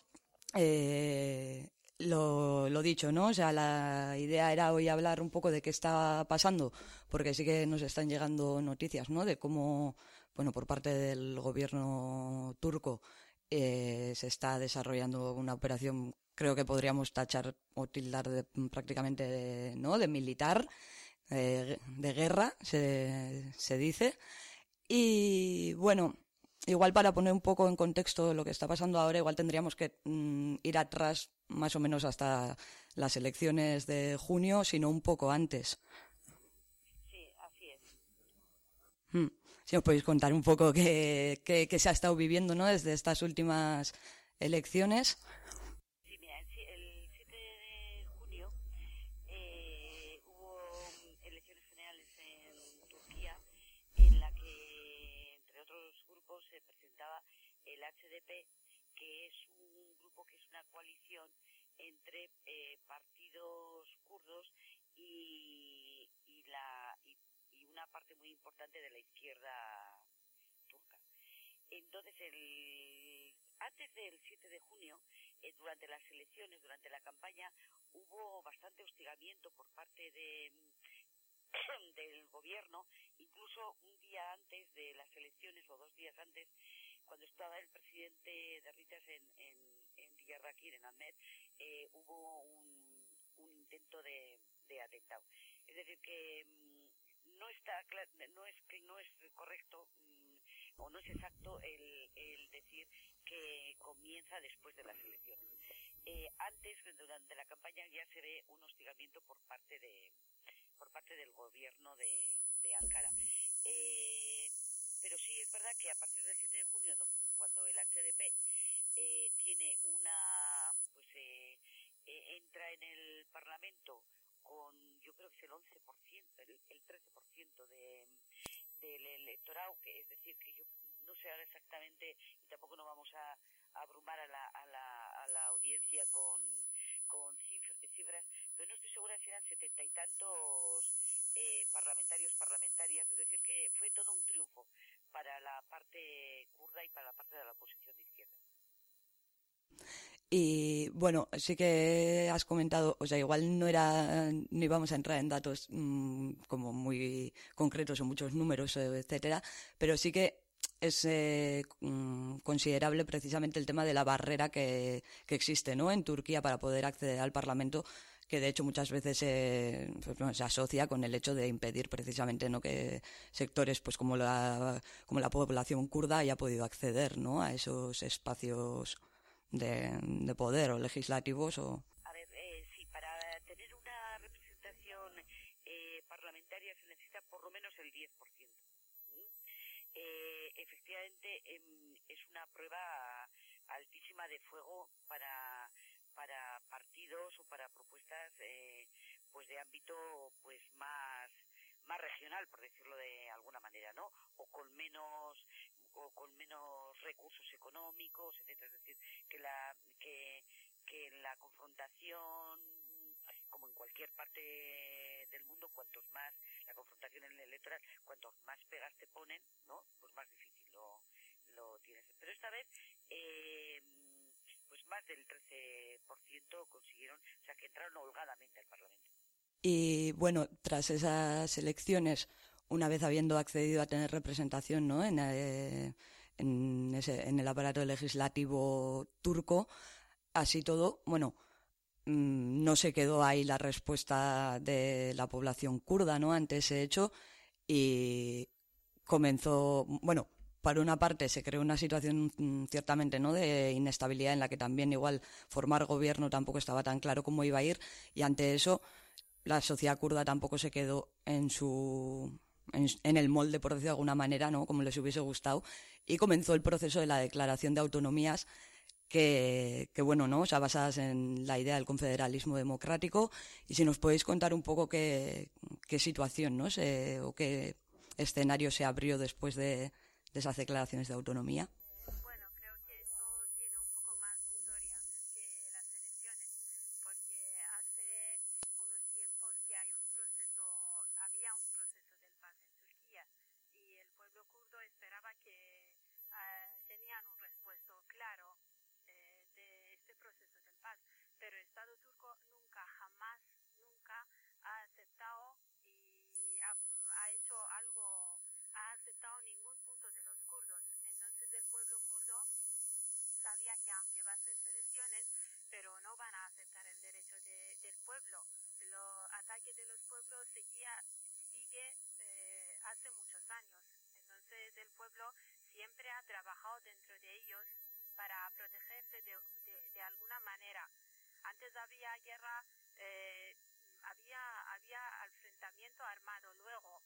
eh, lo, lo, dicho, ¿no? O sea, la idea era hoy hablar un poco de qué está pasando, porque sí que nos están llegando noticias, ¿no? De cómo bueno, por parte del gobierno turco eh, se está desarrollando una operación, creo que podríamos tachar o tildar de, prácticamente, ¿no? De militar, eh, de guerra, se, dice. Y bueno, igual para poner un poco en contexto lo que está pasando ahora, igual tendríamos que mm, ir atrás más o menos hasta las elecciones de junio, sino un poco antes. Sí, así es. Mm si os podéis contar un poco qué, se ha estado viviendo ¿no? desde estas últimas elecciones. el 7 de junio eh, hubo elecciones generales en Turquía en la que, entre otros grupos, se presentaba el HDP, que es un grupo que es una coalición entre eh, partidos kurdos y, la, una parte muy importante de la izquierda turca. Entonces, el, antes del 7 de junio, eh, durante las elecciones, durante la campaña, hubo bastante hostigamiento por parte de, del gobierno, incluso un día antes de las elecciones o dos días antes, cuando estaba el presidente de Ritas en, en, en Diyarbakir, en Ahmed, eh, hubo un, intento de, de atentado. Es decir, que mm, no está no es que no es correcto mm, o no es exacto el, decir que comienza después de las elecciones. Eh, antes durante la campaña ya se ve un hostigamiento por parte de por parte del gobierno de, de Ankara. Eh, pero sí es verdad que a partir del 7 de junio, cuando el HDP eh, tiene una, pues entra en el Parlamento con yo creo que es el 11%, el, 13% de, del electorado, que es decir, que yo no sé ahora exactamente y tampoco no vamos a, abrumar a la, a la, a la audiencia con, con cifras, pero no estoy segura si eran setenta y tantos eh, parlamentarios, parlamentarias, es decir, que fue todo un triunfo para la parte kurda y para la parte de la oposición de izquierda. Y bueno, sí que has comentado, o sea, igual no era, eh, no íbamos a entrar en datos mm, como muy concretos o muchos números, eh, etcétera, pero sí que es eh, mm, considerable precisamente el tema de la barrera que, que existe ¿no? en Turquía para poder acceder al Parlamento, que de hecho muchas veces pues, se asocia con el hecho de impedir precisamente ¿no? que sectores pues como la, como la población kurda haya podido acceder ¿no? a esos espacios de, poder o legislativos o... A ver, eh, sí, para tener una representación eh, parlamentaria se necesita por lo menos el 10%. Eh, efectivamente, em, es una prueba altísima de fuego para, para partidos o para propuestas eh, pues de ámbito pues más más regional, por decirlo de alguna manera, ¿no? O con menos o con menos recursos económicos, etcétera, es decir, que la que, que la confrontación como en cualquier parte del mundo, cuantos más la confrontación en el electoral, cuantos más pegas te ponen, ¿no? Pues más difícil lo, lo tienes. Pero esta vez, eh, pues más del 13% consiguieron, o sea, que entraron holgadamente al Parlamento. Y bueno, tras esas elecciones una vez habiendo accedido a tener representación eh, en, el aparato legislativo turco, así todo, bueno, mm, no se quedó ahí la respuesta de la población kurda ¿no? ante ese hecho y comenzó, bueno, para una parte se creó una situación mm, ciertamente no de inestabilidad en la que también igual formar gobierno tampoco estaba tan claro cómo iba a ir y ante eso la sociedad kurda tampoco se quedó en su en, el molde, por decirlo de alguna manera, ¿no? Como les hubiese gustado. Y comenzó el proceso de la declaración de autonomías, que, bueno, ¿no? O sea, basadas en la idea del confederalismo democrático. Y si nos podéis contar un poco qué, situación, ¿no? o qué escenario se abrió después de esas declaraciones de autonomía. que aunque va a ser elecciones, pero no van a aceptar el derecho de, del pueblo. Los ataques de los pueblos seguía, sigue eh, hace muchos años. Entonces el pueblo siempre ha trabajado dentro de ellos para protegerse de, de, alguna manera. Antes había guerra, eh, había, había enfrentamiento armado, luego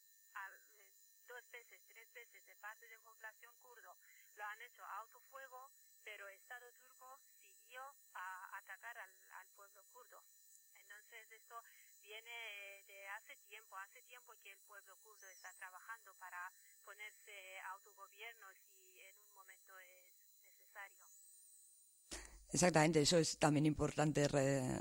eh, dos veces, tres veces de parte de población kurdo lo han hecho a autofuego pero el Estado turco siguió a atacar al, pueblo kurdo. Entonces esto viene de hace tiempo, hace tiempo que el pueblo kurdo está trabajando para ponerse autogobierno si en un momento es necesario. Exactamente, eso es también importante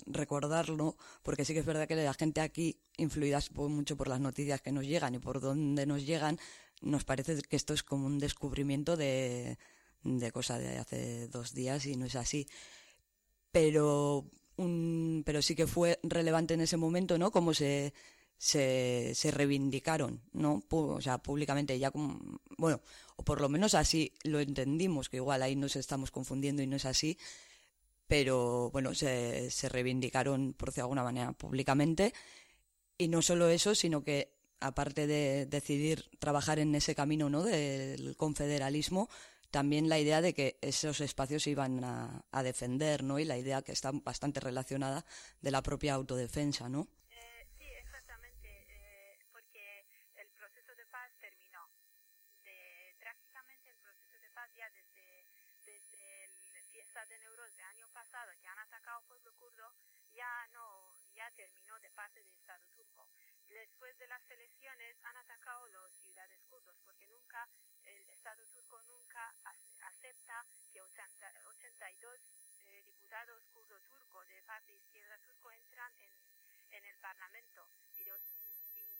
recordarlo, porque sí que es verdad que la gente aquí, influidas mucho por las noticias que nos llegan y por dónde nos llegan, nos parece que esto es como un descubrimiento de, de cosa de hace dos días y no es así. Pero, pero sí que fue relevante en ese momento, ¿no? Cómo se, se, reivindicaron, ¿no? O sea, públicamente ya bueno, o por lo menos así lo entendimos, que igual ahí nos estamos confundiendo y no es así, pero bueno, se, se reivindicaron, por de alguna manera, públicamente. Y no solo eso, sino que aparte de decidir trabajar en ese camino, ¿no? Del confederalismo, también la idea de que esos espacios se iban a, defender, ¿no? Y la idea que está bastante relacionada de la propia autodefensa, ¿no? Eh, sí, exactamente, eh, porque el proceso de paz terminó. De, el proceso de paz ya desde, la fiesta de Neuros del año pasado, que han atacado pueblo kurdo, ya no, ya terminó de parte del Estado turco. Después de las elecciones han atacado las ciudades kurdos, porque nunca Estado turco nunca acepta que 82 eh, diputados kurdo-turco de parte izquierda turco entran en, el Parlamento y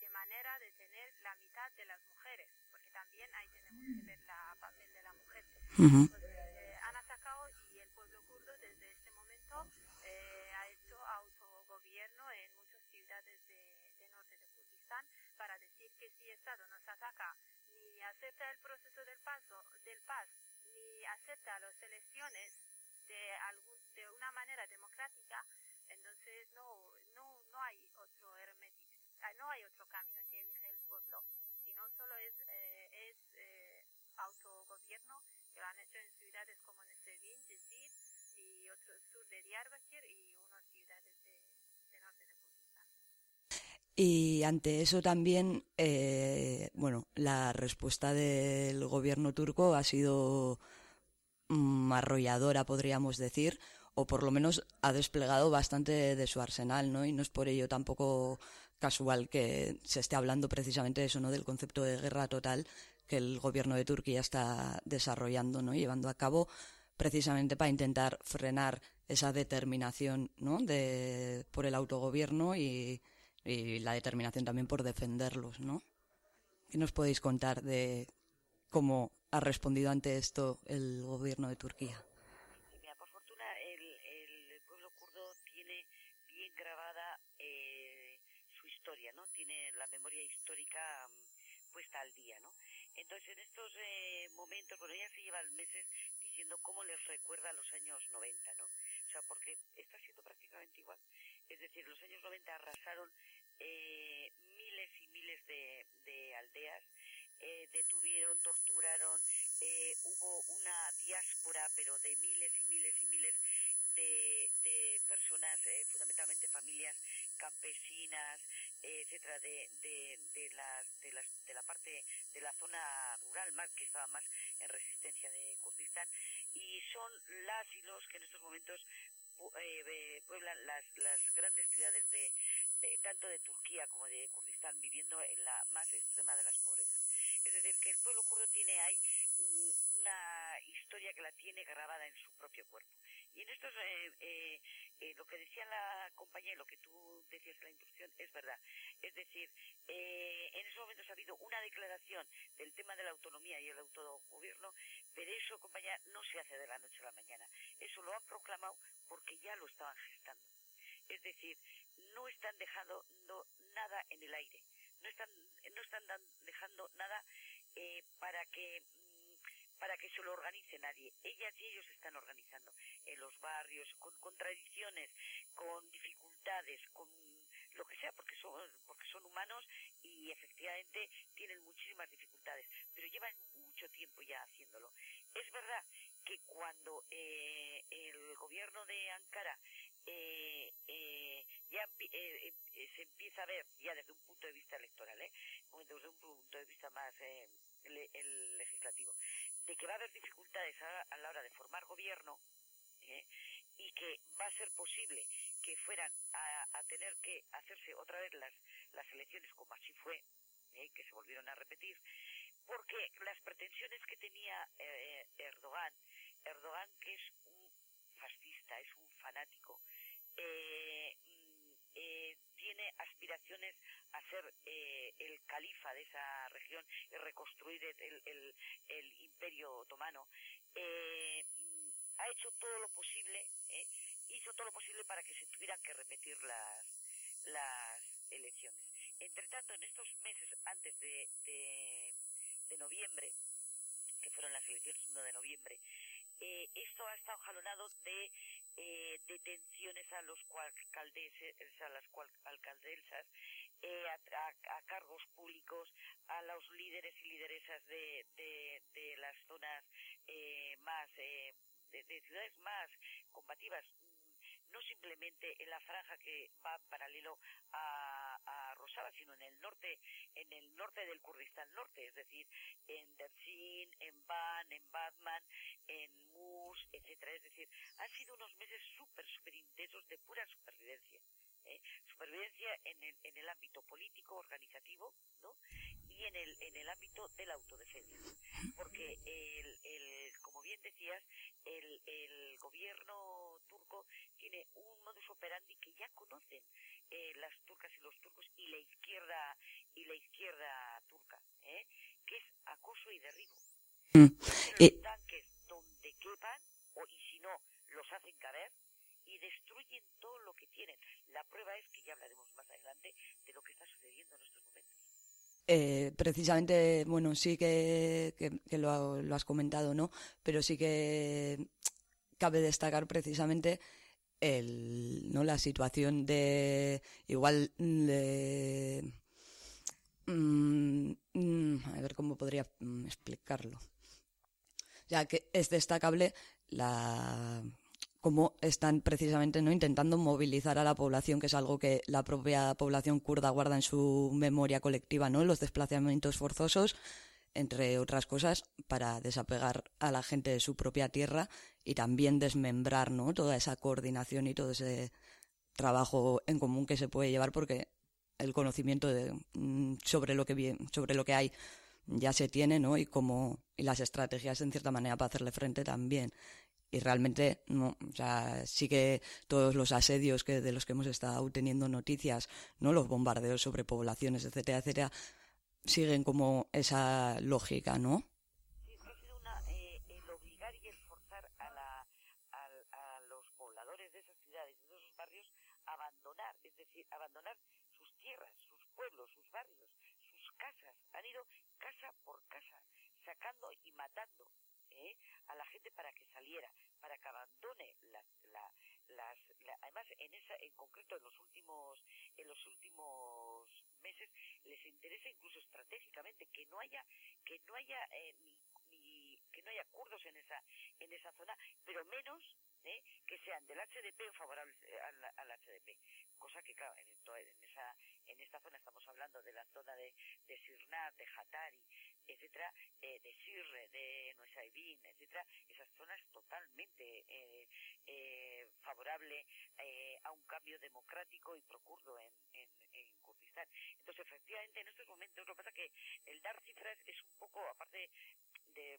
de, manera de tener la mitad de las mujeres, porque también ahí tenemos que ver la papel de la mujer. han eh, atacado y el pueblo kurdo desde este momento eh, ha hecho autogobierno en muchas ciudades de, de norte de Kurdistán para decir que si el Estado nos ataca acepta el proceso del, paso, del paz, ni acepta las elecciones de, algún, de una manera democrática, entonces no, no, no hay otro ah, no hay otro camino que elige el pueblo, sino solo es, eh, es eh, autogobierno que lo han hecho en ciudades como Sevilla, y otro sur de Diyarbakir y Y ante eso también, eh, bueno, la respuesta del gobierno turco ha sido mm, arrolladora, podríamos decir, o por lo menos ha desplegado bastante de su arsenal, ¿no? Y no es por ello tampoco casual que se esté hablando precisamente de eso, ¿no? Del concepto de guerra total que el gobierno de Turquía está desarrollando, ¿no? Llevando a cabo precisamente para intentar frenar esa determinación, ¿no? De, por el autogobierno y y la determinación también por defenderlos, ¿no? ¿Qué nos podéis contar de cómo ha respondido ante esto el gobierno de Turquía? por fortuna el, pueblo kurdo tiene bien grabada eh, su historia, ¿no? Tiene la memoria histórica mm, puesta al día, ¿no? Entonces, en estos eh, momentos, bueno, ya se llevan meses diciendo cómo les recuerda a los años 90, ¿no? O sea, porque está siendo prácticamente igual. Es decir, los años 90 arrasaron eh, miles y miles de, aldeas, eh, detuvieron, torturaron, eh, hubo una diáspora, pero de miles y miles y miles de, personas, eh, fundamentalmente familias campesinas, etcétera, de, las, de, las, de la parte de la zona rural, más que estaba más en resistencia de Kurdistán, y son las y los que en estos momentos pueblan las, las grandes ciudades de, tanto de Turquía como de Kurdistán viviendo en la más extrema de las pobrezas. Es decir, que el pueblo kurdo tiene ahí mm, una historia que la tiene grabada en su propio cuerpo. Y en esto eh, eh, eh, lo que decía la compañía y lo que tú decías en la introducción es verdad. Es decir, en esos momentos ha habido una declaración del tema de la autonomía y el autogobierno, pero eso, compañera, no se hace de la noche a la mañana. Eso lo han proclamado porque ya lo estaban gestando. Es decir, no están dejando nada en el aire, no están, no están dejando nada eh, para que mm, para que se lo organice nadie. Ellas y ellos están organizando en los barrios, con contradicciones, con dificultades, con lo que sea, porque son, porque son humanos y efectivamente tienen muchísimas dificultades, pero llevan mucho tiempo ya haciéndolo. Es verdad que cuando eh, el gobierno de Ankara eh, ya eh, eh, eh, se empieza a ver, ya desde un punto de vista electoral, desde un punto de vista más el legislativo, de que va a haber dificultades a, la hora de formar gobierno y que va a ser posible que fueran a, tener que hacerse otra vez las, las elecciones, como así fue, que se volvieron a repetir, porque las pretensiones que tenía Erdogan, Erdogan que es un fascista, es un fanático, eh, eh, tiene aspiraciones a ser eh, el califa de esa región y eh, reconstruir el, imperio otomano, ha hecho todo lo posible, hizo todo lo posible para que se tuvieran que repetir las, las elecciones. Entre tanto, en estos meses antes de, noviembre, que fueron las elecciones 1 de noviembre, esto ha estado jalonado de eh, detenciones a los alcaldeses, a las alcaldesas, eh, a, cargos públicos, a los líderes y lideresas de, de, las zonas eh, más, de, ciudades más combativas, no simplemente en la franja que va paralelo a, a, Rosada, sino en el norte, en el norte del Kurdistán norte, es decir, en Dersin, en Van, en Batman, en MUS, etcétera. Es decir, han sido unos meses súper, súper intensos de pura supervivencia. ¿eh? Supervivencia en el, en el ámbito político, organizativo, ¿no? Y en el, en el ámbito de la autodefensa. Porque, el, el, como bien decías, el, el gobierno turco tiene un modus operandi que ya conocen eh, las turcas y los turcos y la izquierda, y la izquierda turca, ¿eh? que es acoso y derribo. Mm. Los eh, tanques o, y si no, los hacen caer y destruyen todo lo que tienen. La prueba es que ya hablaremos más adelante de lo que está sucediendo en estos momentos. Eh, precisamente, bueno, sí que, lo, has comentado, ¿no? Pero sí que cabe destacar precisamente el, ¿no? la situación de igual de... Mm, mm, a ver cómo podría mm, explicarlo ya que es destacable la cómo están precisamente no intentando movilizar a la población, que es algo que la propia población kurda guarda en su memoria colectiva, ¿no? Los desplazamientos forzosos, entre otras cosas, para desapegar a la gente de su propia tierra y también desmembrar, ¿no? Toda esa coordinación y todo ese trabajo en común que se puede llevar porque el conocimiento de, mm, sobre lo que sobre lo que hay ya se tiene, ¿no? Y como las estrategias en cierta manera para hacerle frente también. Y realmente, no, o sea, sí que todos los asedios que, de los que hemos estado teniendo noticias, ¿no? Los bombardeos sobre poblaciones, etcétera, etcétera, siguen como esa lógica, ¿no? Sí, ha sido una, eh, el obligar y el forzar a, los pobladores de esas ciudades, de esos barrios, a abandonar, es decir, abandonar sus tierras, sus pueblos, sus barrios, sus casas. Han ido casa por casa, sacando y matando ¿eh? a la gente para que saliera, para que abandone las, además en esa, en concreto en los últimos, en los últimos meses les interesa incluso estratégicamente que no haya, que no haya eh, ni, que no haya kurdos en esa, en esa zona, pero menos ¿eh? que sean del HDP o favorables al, HDP. Eh, Cosa que, claro, en, en, esa, en esta zona estamos hablando de la zona de, de de Hatari, etcétera, eh, de Sirre, de Nuesaibín, etcétera, esas zonas totalmente eh, favorable a un cambio democrático y procurdo en, en, en, Kurdistán. Entonces, efectivamente, en estos momentos lo que pasa es que el dar cifras es un poco, aparte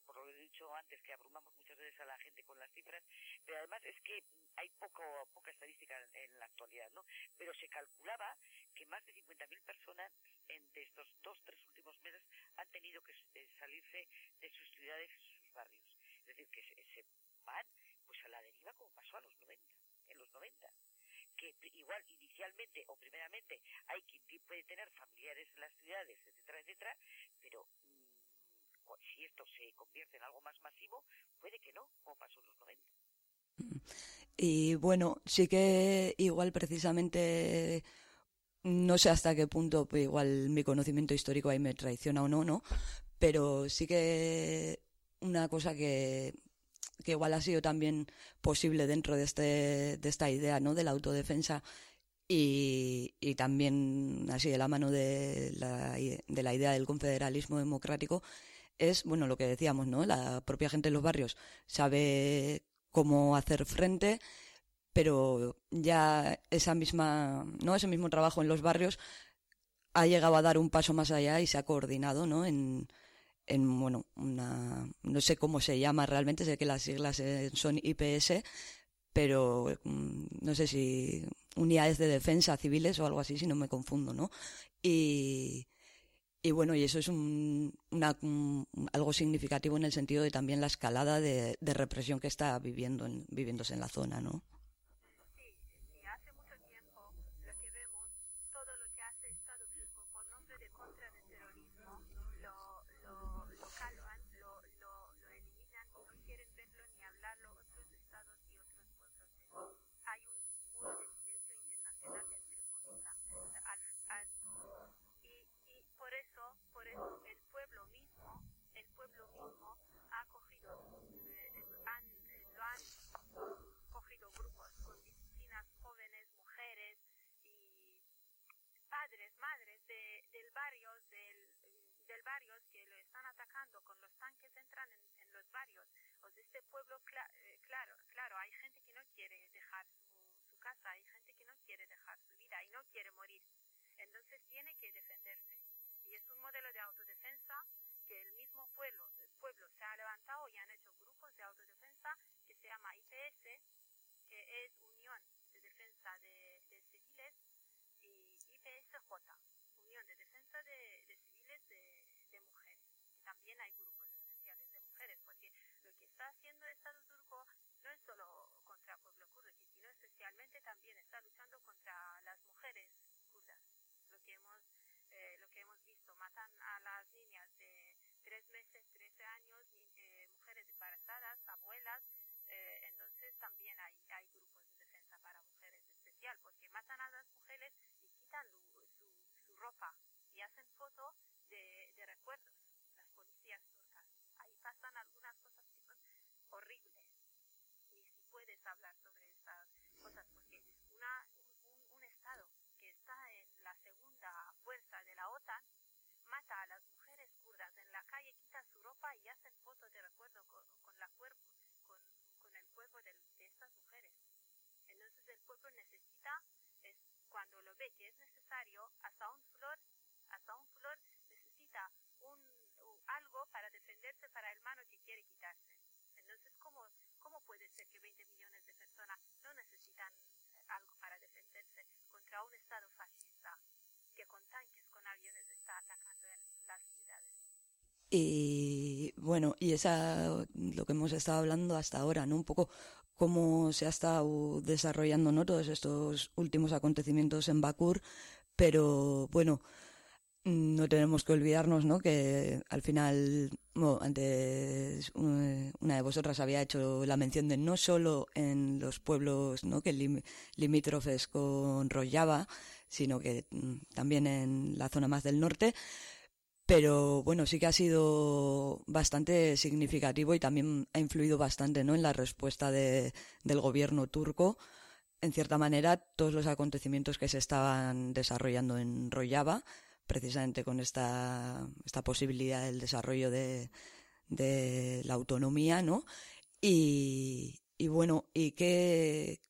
por lo que he dicho antes, que abrumamos muchas veces a la gente con las cifras, pero además es que hay poco, poca estadística en la actualidad, ¿no? Pero se calculaba que más de 50.000 personas entre estos dos, tres últimos meses han tenido que eh, salirse de sus ciudades y sus barrios. Es decir, que se, se van pues a la deriva como pasó a los 90, en los 90 que igual inicialmente o primeramente hay quien puede tener familiares en las ciudades, etcétera, etcétera, pero pues si esto se convierte en algo más masivo, puede que no, como pasó en los 90. Y bueno, sí que igual precisamente no sé hasta qué punto, pues igual mi conocimiento histórico ahí me traiciona o no, ¿no? Pero sí que una cosa que, igual ha sido también posible dentro de, este, de esta idea, ¿no? De la autodefensa y, y también así de la mano de la, de la idea del confederalismo democrático es, bueno, lo que decíamos, ¿no? La propia gente de los barrios sabe cómo hacer frente, pero ya esa misma, ¿no? Ese mismo trabajo en los barrios ha llegado a dar un paso más allá y se ha coordinado, ¿no? En, en bueno, una, no sé cómo se llama realmente, sé que las siglas eh, son IPS, pero mm, no sé si unidades de defensa civiles o algo así, si no me confundo, ¿no? Y, y bueno, y eso es algo significativo en el sentido de también la escalada de, represión que está viviendo viviéndose en la zona, ¿no? madres de, del barrio, del, del que lo están atacando con los tanques entran en, los barrios o este pueblo eh, claro claro hay gente que no quiere dejar su, casa hay gente que no quiere dejar su vida y no quiere morir entonces tiene que defenderse y es un modelo de autodefensa que el mismo pueblo, pueblo se ha levantado y han hecho grupos de autodefensa que se llama IPS, que es Unión de Defensa de Unión de Defensa de, Civiles de, Mujeres, también hay grupos especiales de mujeres, porque lo que está haciendo el Estado turco no es solo contra el pueblo kurdo, sino especialmente también está luchando contra las mujeres kurdas. Lo que hemos, eh, lo que hemos visto, matan a las niñas de tres meses, trece años, eh, mujeres embarazadas, abuelas, eh, entonces también hay, hay grupos de defensa para mujeres especial, porque matan a las mujeres y quitan luz y hacen fotos de, recuerdos, las policías turcas. Ahí pasan algunas cosas que son horribles. Y si puedes hablar sobre esas cosas, porque un, Estado que está en la segunda fuerza de la OTAN mata a las mujeres kurdas en la calle, quita su ropa y hacen fotos de recuerdo con, la cuerpo, con, el cuerpo de, de, estas mujeres. Entonces el pueblo necesita cuando lo ve es necesario, a un flor Y bueno, y es lo que hemos estado hablando hasta ahora, ¿no? Un poco cómo se ha estado desarrollando, ¿no? Todos estos últimos acontecimientos en Bakur, pero bueno, no tenemos que olvidarnos, ¿no? Que al final, bueno, antes eh, una de vosotras había hecho la mención de no solo en los pueblos, ¿no? Que limítrofes con Rollava, sino que mm, también en la zona más del norte, pero bueno, sí que ha sido bastante significativo y también ha influido bastante ¿no? en la respuesta de, del gobierno turco. En cierta manera, todos los acontecimientos que se estaban desarrollando en Rojava, precisamente con esta, esta posibilidad del desarrollo de, de la autonomía, ¿no? Y, y bueno, y que,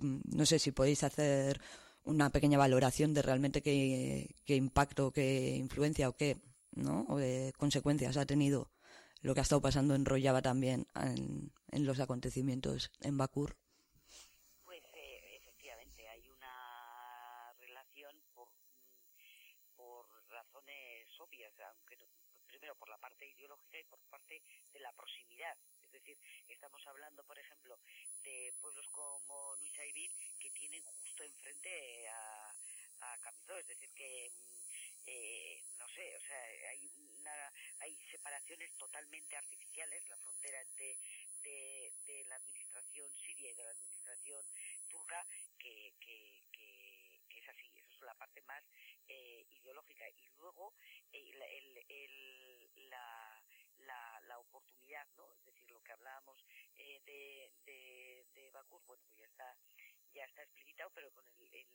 no sé si podéis hacer una pequeña valoración de realmente qué, impacto, qué influencia o qué ¿no? o de consecuencias ha tenido lo que ha estado pasando en Rojava también en, los acontecimientos en Bakur. Pues eh, efectivamente hay una relación por, por razones obvias, aunque primero por la parte ideológica y por parte de la proximidad. Es decir, estamos hablando, por ejemplo, de pueblos como Nuchaibin que tienen enfrente a, a es decir que mm, eh, no sé, o sea, hay separaciones totalmente artificiales, la frontera entre de, la administración siria y de la administración turca, que, es así, eso es la parte más eh, ideológica. Y luego la, la, oportunidad, ¿no? Es decir, lo que hablábamos eh, de, de, Bakur, bueno, pues ya está ya está explicitado, pero con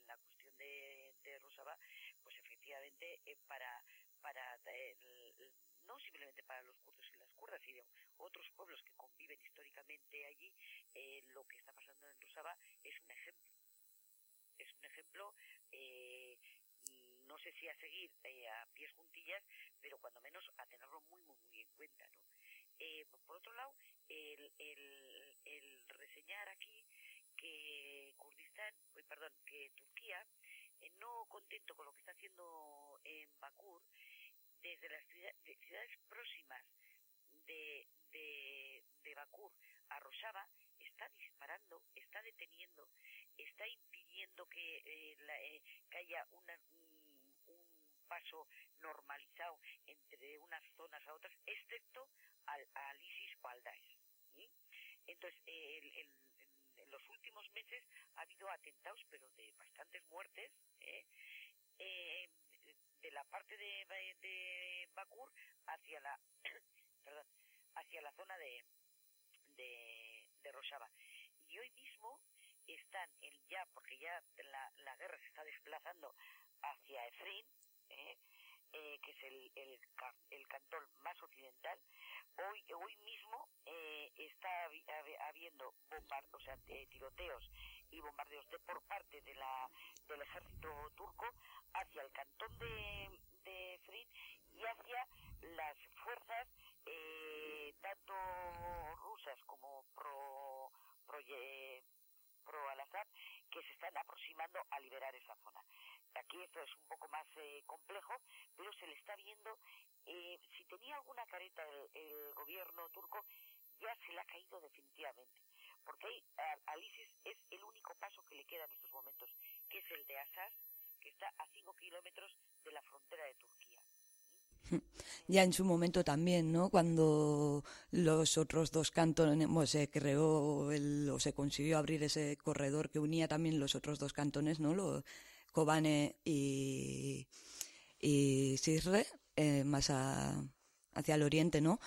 la cuestión de, de Rosaba, pues efectivamente eh, para, para eh, no simplemente para los kurdos y las kurdas, sino otros pueblos que conviven históricamente allí, eh, lo que está pasando en Rosaba es un ejemplo. Es un ejemplo, no sé si a seguir a pies juntillas, pero cuando menos a tenerlo muy, muy, muy en cuenta. ¿no? por otro lado, el, el reseñar aquí que Kurdistán, perdón, que Turquía, eh, no contento con lo que está haciendo en Bakur, desde las ciudades próximas de, de, Bakur a Rojava, está disparando, está deteniendo, está impidiendo que, eh, eh, haya una, un, paso normalizado entre unas zonas a otras, excepto al, al ISIS Baldaes. Entonces, el los últimos meses ha habido atentados, pero de bastantes muertes, ¿eh? Eh, de la parte de, Bakur hacia la, hacia la zona de, de, Rojava. Y hoy mismo están en ya, porque ya la, la guerra se está desplazando hacia Efrin, ¿eh? que es el, el, cantón más occidental, Hoy, hoy mismo eh, está habiendo o eh, tiroteos y bombardeos de por parte de la, del ejército turco hacia el cantón de, de y hacia las fuerzas eh, tanto rusas como pro, pro, al Assad que se están aproximando a liberar esa zona. Aquí esto es un poco más complejo, pero se le está viendo eh, si tenía alguna careta el, gobierno turco, ya se le ha caído definitivamente. Porque ahí, ISIS es el único paso que le queda en estos momentos, que es el de Asas, que está a 5 kilómetros de la frontera de Turquía. Ya en su momento también, ¿no? Cuando los otros dos cantones, se creó el, o se consiguió abrir ese corredor que unía también los otros dos cantones, ¿no? Lo, Kobane y, y Sirre, eh, más a, hacia el oriente, ¿no?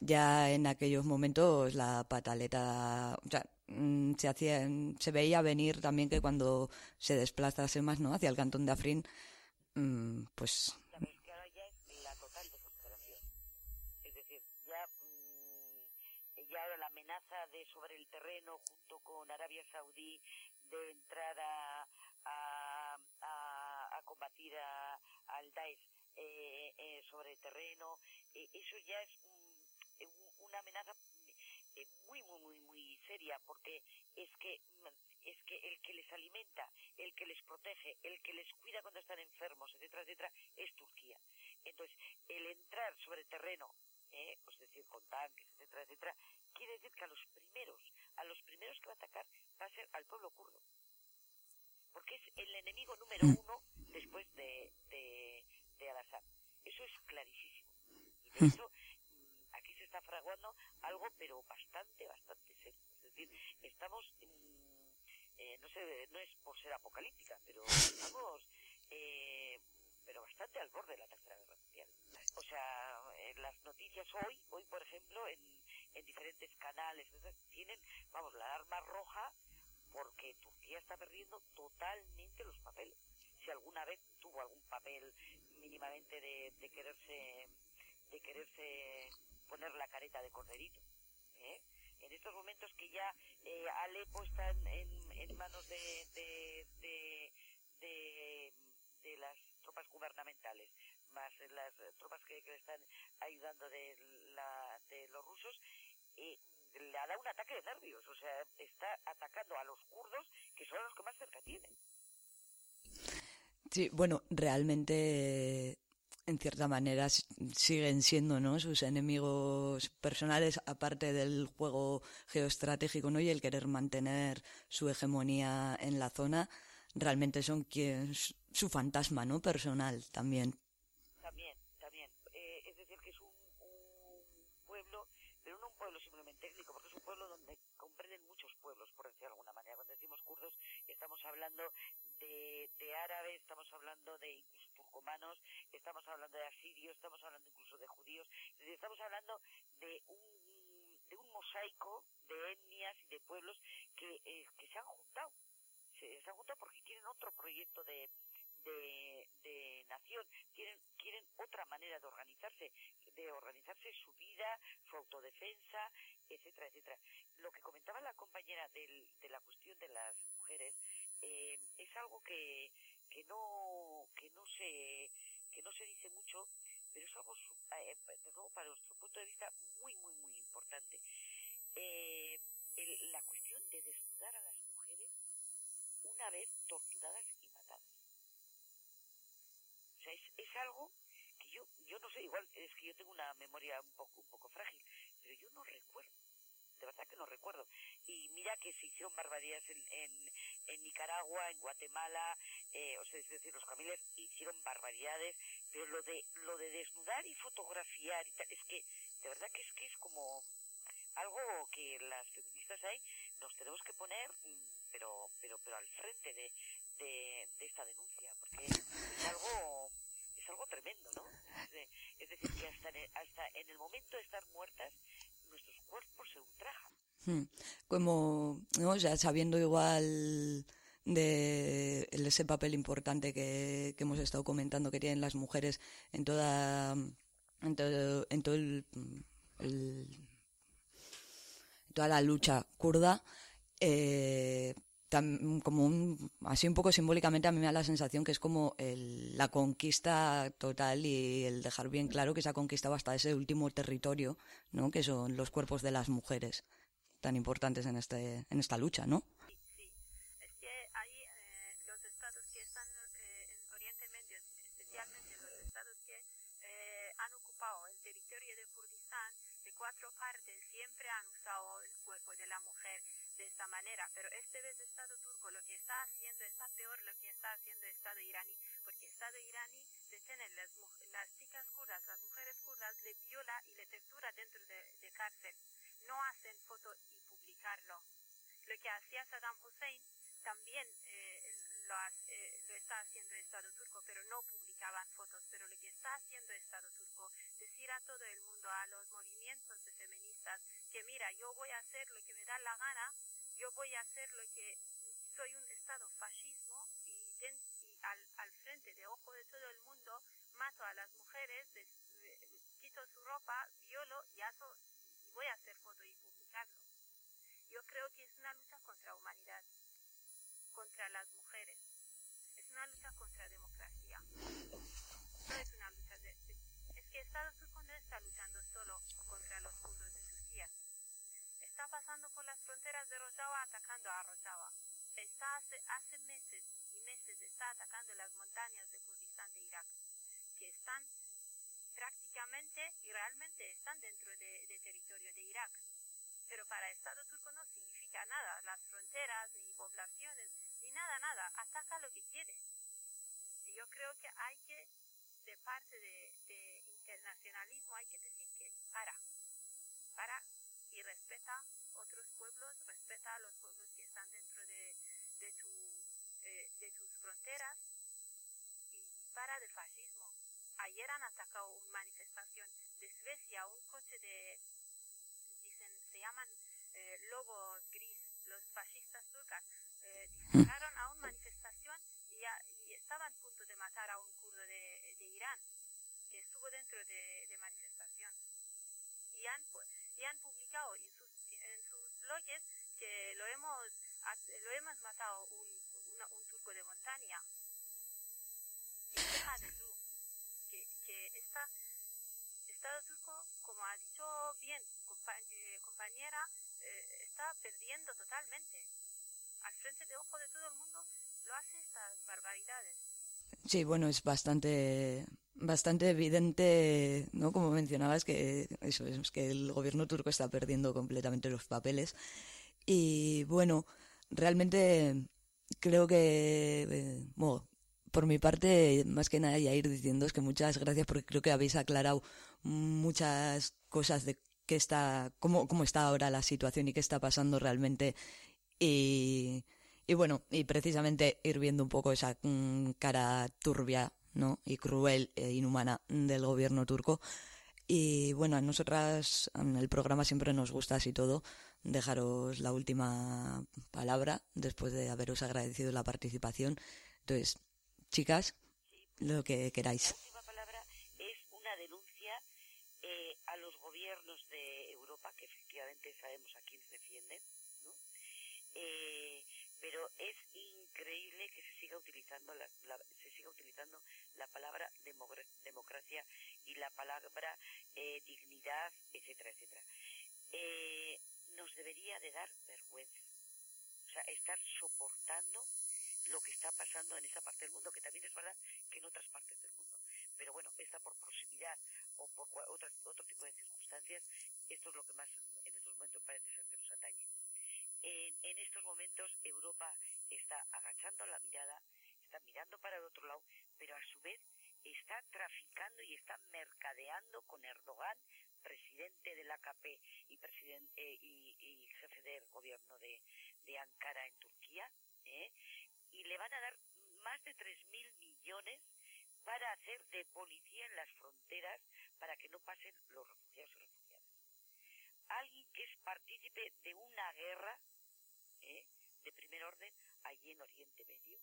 Ya en aquellos momentos la pataleta, o sea, mm, se hacía, se veía venir también que cuando se desplazase más, ¿no? Hacia el cantón de Afrin, mm, pues. Mm, la total desesperación. Es decir, ya, ya la amenaza de sobre el terreno junto con Arabia Saudí de entrar a, a, a, a combatir al Daesh eh, eh, sobre terreno, eh, eso ya es eh, una amenaza muy, muy, muy, muy seria, porque es que mm, es que el que les alimenta, el que les protege, el que les cuida cuando están enfermos, etcétera, etcétera, es Turquía. Entonces, el entrar sobre terreno, es pues decir, con tanques, etcétera, etcétera, quiere decir que a los primeros, a los primeros que va a atacar va a ser al pueblo kurdo. Porque es el enemigo número mm. uno después de, de Al-Assad. Eso es clarísimo. Y de hmm. hecho, mm, aquí se está fraguando algo, pero bastante, bastante serio. Es decir, estamos, mm, eh, no sé, no es por ser apocalíptica, pero estamos, eh, pero bastante al borde de la Tercera Guerra Mundial. O sea, en eh, las noticias hoy, hoy por ejemplo, en, en diferentes canales, tienen, vamos, la alarma roja porque Turquía está perdiendo totalmente los papeles. Si alguna vez tuvo algún papel mínimamente de, quererse de quererse poner la careta de corderito. ¿eh? En estos momentos que ya eh, Alepo está en, manos de, de, las tropas gubernamentales, más las tropas que, le están ayudando de, los rusos, le ha dado un ataque de nervios, o sea, está atacando a los kurdos, que son los que más cerca tienen. Sí, bueno, realmente en cierta manera siguen siendo ¿no? sus enemigos personales, aparte del juego geoestratégico ¿no? y el querer mantener su hegemonía en la zona, realmente son quien, su fantasma ¿no? personal también. estamos hablando de, de árabes, estamos hablando de incluso turcomanos, estamos hablando de asirios, estamos hablando incluso de judíos, estamos hablando de un, de un mosaico de etnias y de pueblos que, eh, se han juntado. Se, han juntado porque tienen otro proyecto de, de, nación, quieren, otra manera de organizarse, de organizarse su vida, su autodefensa, etcétera, etcétera. Lo que comentaba la compañera del, de la cuestión de las mujeres eh, es algo que, que no que no se que no se dice mucho, pero es algo desde eh, para nuestro punto de vista muy muy muy importante. Eh, la cuestión de desnudar a las mujeres una vez torturadas o sea, es, algo que yo, yo no sé, igual es que yo tengo una memoria un poco, un poco frágil, pero yo no recuerdo. De verdad que no recuerdo. Y mira que se hicieron barbaridades en, en, Nicaragua, en Guatemala, eh, o sea, es decir, los camiles hicieron barbaridades, pero lo de, lo de desnudar y fotografiar es que, de verdad que es que es como, algo que las feministas ahí nos tenemos que poner mm, pero pero pero al frente de, de, esta denuncia, porque es algo, es algo tremendo, ¿no? Es decir, que hasta en, el, momento de estar muertas, nuestros cuerpos se ultrajan. Hmm. Como, ¿no? ya sabiendo igual de ese papel importante que, que hemos estado comentando que tienen las mujeres en toda en todo, en el, toda la lucha kurda eh, como así un poco simbólicamente a mí me da la sensación que es como la conquista total y el dejar bien claro que se ha conquistado hasta ese último territorio, ¿no? Que son los cuerpos de las mujeres tan importantes en este, en esta lucha, ¿no? iraní, porque el Estado iraní detiene las, las chicas kurdas, las mujeres kurdas, le viola y le tortura dentro de, cárcel. No hacen foto y publicarlo. Lo que hacía Saddam Hussein también eh, eh, lo, está haciendo el Estado turco, pero no publicaban fotos. Pero lo que está haciendo el Estado turco, decir a todo el mundo, a los movimientos de feministas, que mira, yo voy a hacer lo que me da la gana, yo voy a hacer lo que soy un Estado fascismo y, al, frente, de ojo de todo el mundo, mato a las mujeres, quito su ropa, violo y, y voy a hacer foto y publicarlo. Yo creo que es una lucha contra humanidad, contra las mujeres. Es una lucha contra democracia. No es una lucha de... Es que Estados Unidos no está luchando solo contra los kurdos de Turquía. Está pasando por las fronteras de Rojava atacando a Rojava. Está hace, hace meses está atacando las montañas de Kurdistán de Irak, que están prácticamente y realmente están dentro de, territorio de Irak. Pero para el Estado turco no significa nada, las fronteras, ni poblaciones, ni nada, nada, ataca lo que quiere. Y yo creo que hay que, de parte de, de internacionalismo, hay que decir que para, para y respeta otros pueblos, respeta a los ayer han atacado una manifestación de Suecia, un coche de, dicen, se llaman eh, lobos gris, los fascistas turcas, eh, hmm. dispararon a una oh. manifestación y, estaban a punto de matar a un kurdo de, Irán, que estuvo dentro de, manifestación. Y han, y han publicado en sus, blogs que lo hemos, lo hemos matado un, un turco de montaña. de está Estado turco, como ha dicho bien eh, compañera, eh, está perdiendo totalmente. Al frente de ojo de todo el mundo lo hace estas barbaridades. Sí, bueno, es bastante bastante evidente, ¿no? Como mencionabas que eso es que el gobierno turco está perdiendo completamente los papeles y bueno, realmente creo que eh, por mi parte, más que nada, ya ir diciendo es que muchas gracias porque creo que habéis aclarado muchas cosas de qué está, cómo, cómo está ahora la situación y qué está pasando realmente. Y, bueno, y precisamente ir viendo un poco esa mm, cara turbia, ¿no? Y cruel e inhumana del gobierno turco. Y bueno, a nosotras en el programa siempre nos gusta así todo dejaros la última palabra después de haberos agradecido la participación. Entonces, Chicas, lo que queráis. La última palabra es una denuncia eh, a los gobiernos de Europa, que efectivamente sabemos a quién se defienden, ¿no? Eh, pero es increíble que se siga utilizando la, se siga utilizando la palabra democracia y la palabra eh, dignidad etcétera etcétera eh, nos debería de dar vergüenza o sea estar soportando lo que está pasando en esa parte del mundo, que también es verdad que en otras partes del mundo. Pero bueno, esta por proximidad o por otro tipo de circunstancias, esto es lo que más en estos momentos parece ser que nos atañe. En, estos momentos Europa está agachando la mirada, está mirando para el otro lado, pero a su vez está traficando y está mercadeando con Erdogan, presidente del AKP eh, y, y, jefe del gobierno de, Ankara en Turquía, ¿eh? y le van a dar más de 3.000 millones para hacer de policía en las fronteras para que no pasen los refugiados y refugiadas. Alguien que es partícipe de una guerra ¿eh? de primer orden allí en Oriente Medio.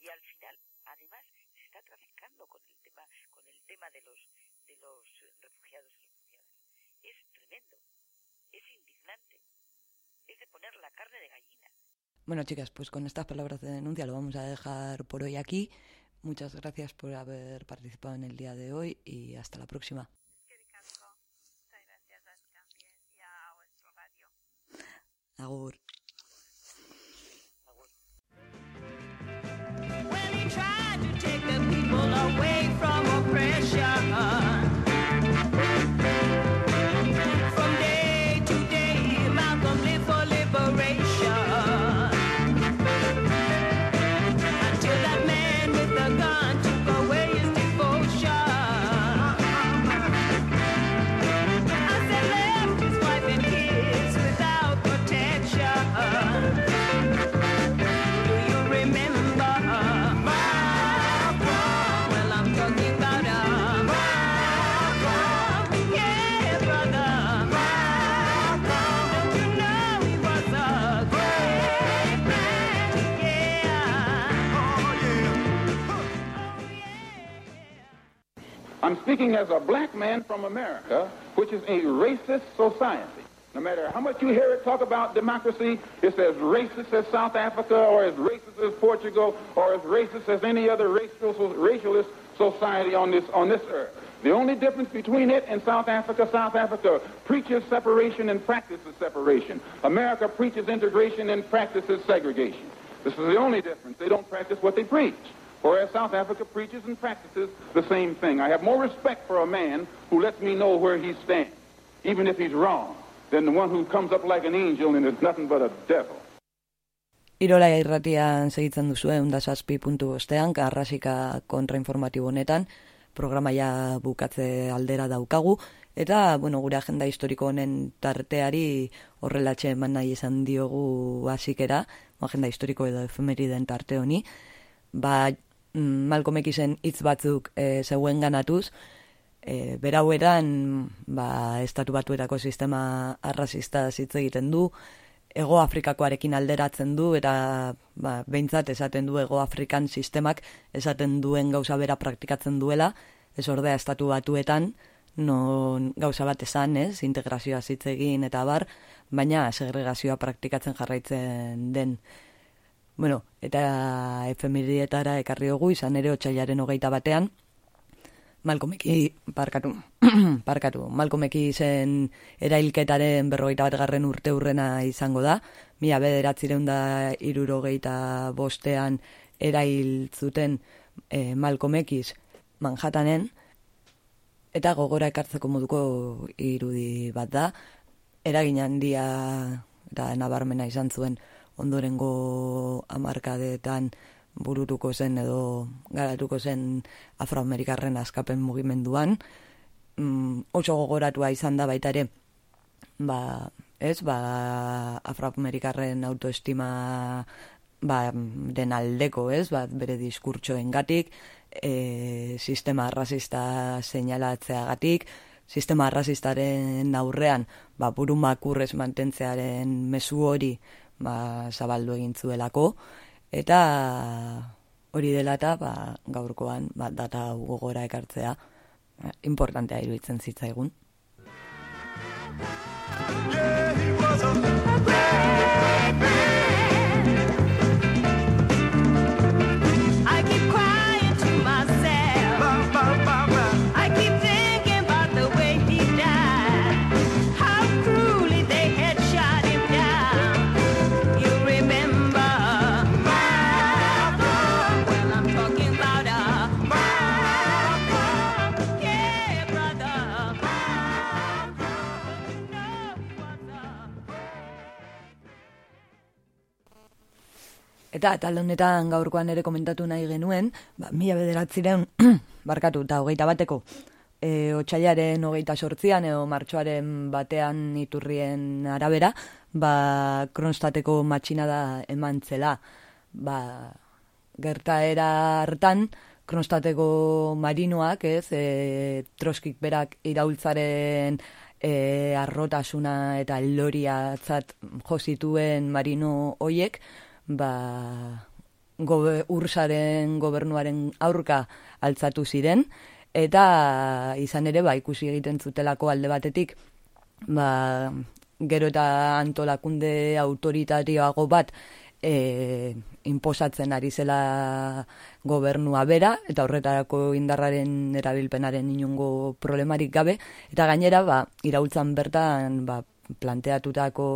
Y al final, además, se está traficando con el tema, con el tema de los de los refugiados y refugiadas. Es tremendo, es indignante, es de poner la carne de gallina. Bueno, chicas, pues con estas palabras de denuncia lo vamos a dejar por hoy aquí. Muchas gracias por haber participado en el día de hoy y hasta la próxima. speaking as a black man from America, which is a racist society. No matter how much you hear it talk about democracy, it's as racist as South Africa or as racist as Portugal or as racist as any other racial, racialist society on this, on this earth. The only difference between it and South Africa, South Africa preaches separation and practices separation. America preaches integration and practices segregation. This is the only difference. They don't practice what they preach. or as South Africa preaches and practices, the same thing. I have more respect for a man who lets me know where he stands, even if he's wrong, than the one who comes up like an angel and is nothing but a devil. Irola irratian segitzen duzu egun dasazpi puntu bostean, garrasika kontrainformatibo honetan, programa ja bukatze aldera daukagu, eta, bueno, gure agenda historiko honen tarteari horrelatxe eman nahi izan diogu azikera, agenda historiko edo efemeriden tarte honi, ba, Mm, Malcolm Xen hitz batzuk e, zeuen ganatuz, e, ba, estatu batuetako sistema arrasista zitze egiten du, Ego Afrikakoarekin alderatzen du eta ba, behintzat esaten du Ego Afrikan sistemak esaten duen gauza bera praktikatzen duela, ez ordea estatu batuetan, non gauza bat esan, ez, integrazioa zitzegin eta bar, baina segregazioa praktikatzen jarraitzen den bueno, eta efemirietara ekarri dugu izan ere otxailaren hogeita batean, Malkomeki, parkatu, parkatu, Malkomeki zen erailketaren berrogeita bat garren urte urrena izango da, mi abederatzireun da irurogeita bostean erailtzuten eh, Malkomekiz Manhattanen, eta gogora ekartzeko moduko irudi bat da, eragin handia da nabarmena izan zuen ondorengo amarkadetan burutuko zen edo garatuko zen afroamerikarren askapen mugimenduan. Mm, oso gogoratua izan da baita ere, ba, ez, ba, afroamerikarren autoestima ba, den aldeko, ez, ba, bere diskurtsoen e, gatik, sistema rasista senyalatzea gatik, sistema rasistaren aurrean, ba, makurrez mantentzearen mesu hori, ba, zabaldu egin zuelako. Eta hori dela eta ba, gaurkoan ba, data gogora ekartzea eh, importantea iruditzen zitzaigun. Eta tal honetan gaurkoan ere komentatu nahi genuen, ba, mila bederatzen barkatu eta hogeita bateko. E, hogeita sortzian edo martxoaren batean iturrien arabera, ba, kronstateko matxina da eman zela. Ba, gertaera hartan, kronstateko marinoak, ez, e, troskik berak iraultzaren e, arrotasuna eta loriatzat josituen marino hoiek, ba, gobe, ursaren gobernuaren aurka altzatu ziren, eta izan ere ba, ikusi egiten zutelako alde batetik, ba, gero eta antolakunde autoritarioago bat e, imposatzen ari zela gobernua bera, eta horretarako indarraren erabilpenaren inungo problemarik gabe, eta gainera, ba, irautzan bertan, ba, planteatutako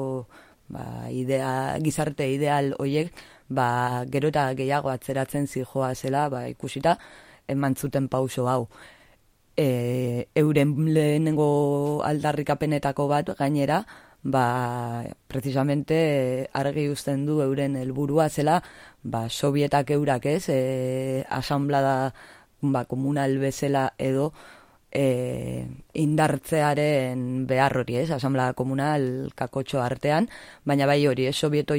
ba, idea, gizarte ideal hoiek ba, gero eta gehiago atzeratzen zijoa zela ba, ikusita eman zuten pauso hau. E, euren lehenengo aldarrikapenetako bat gainera, ba, precisamente argi uzten du euren helburua zela, ba, sovietak eurak ez, e, asamblada ba, komunal bezala edo, eh indartzearen behar hori, es, asamblea komunal kakotxo artean, baina bai hori, ez soviet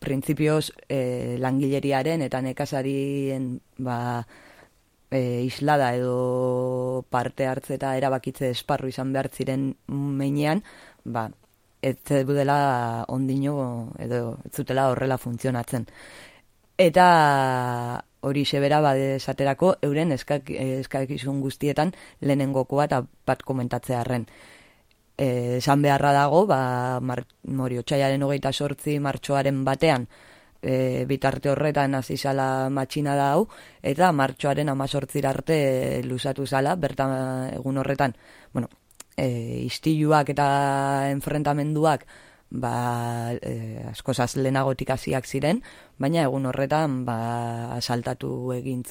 printzipioz e, langileriaren eta nekasarien ba e, islada edo parte hartzeta erabakitze esparru izan behar ziren meinean, ba ez dela ondino edo ez zutela horrela funtzionatzen. Eta hori sebera bade esaterako euren eskak, eh, eskakizun guztietan lehenengokoa eta bat komentatzea arren. Ezan eh, beharra dago, ba, mar, morio txaiaren hogeita sortzi martxoaren batean, eh, bitarte horretan azizala matxina da hau, eta martxoaren amazortzira arte luzatu zala, bertan egun horretan, bueno, e, eta enfrentamenduak ba, e, askozaz lehenagotik hasiak ziren, baina egun horretan ba, asaltatu egin,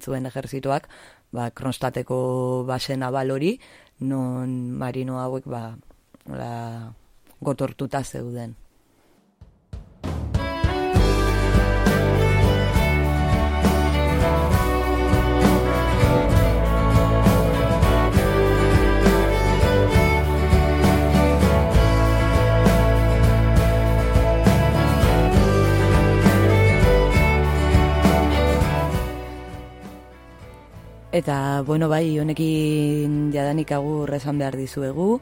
zuen ejerzituak ba, kronstateko basen abal hori, non marino hauek ba, la, gotortuta zeuden. Eta, bueno, bai, honekin jadanik agur esan behar dizuegu,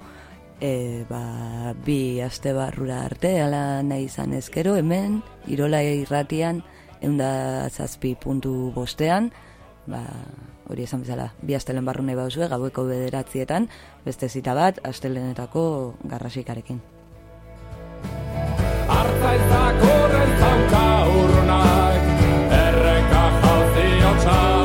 e, ba, bi aste barrura arte, ala nahi izan ezkero, hemen, irola irratian, eunda zazpi puntu bostean, ba, hori esan bezala, bi astelen barru nahi bauzue, gaueko bederatzietan, beste zita bat, astelenetako garrasikarekin. Arta ez da erreka jauzi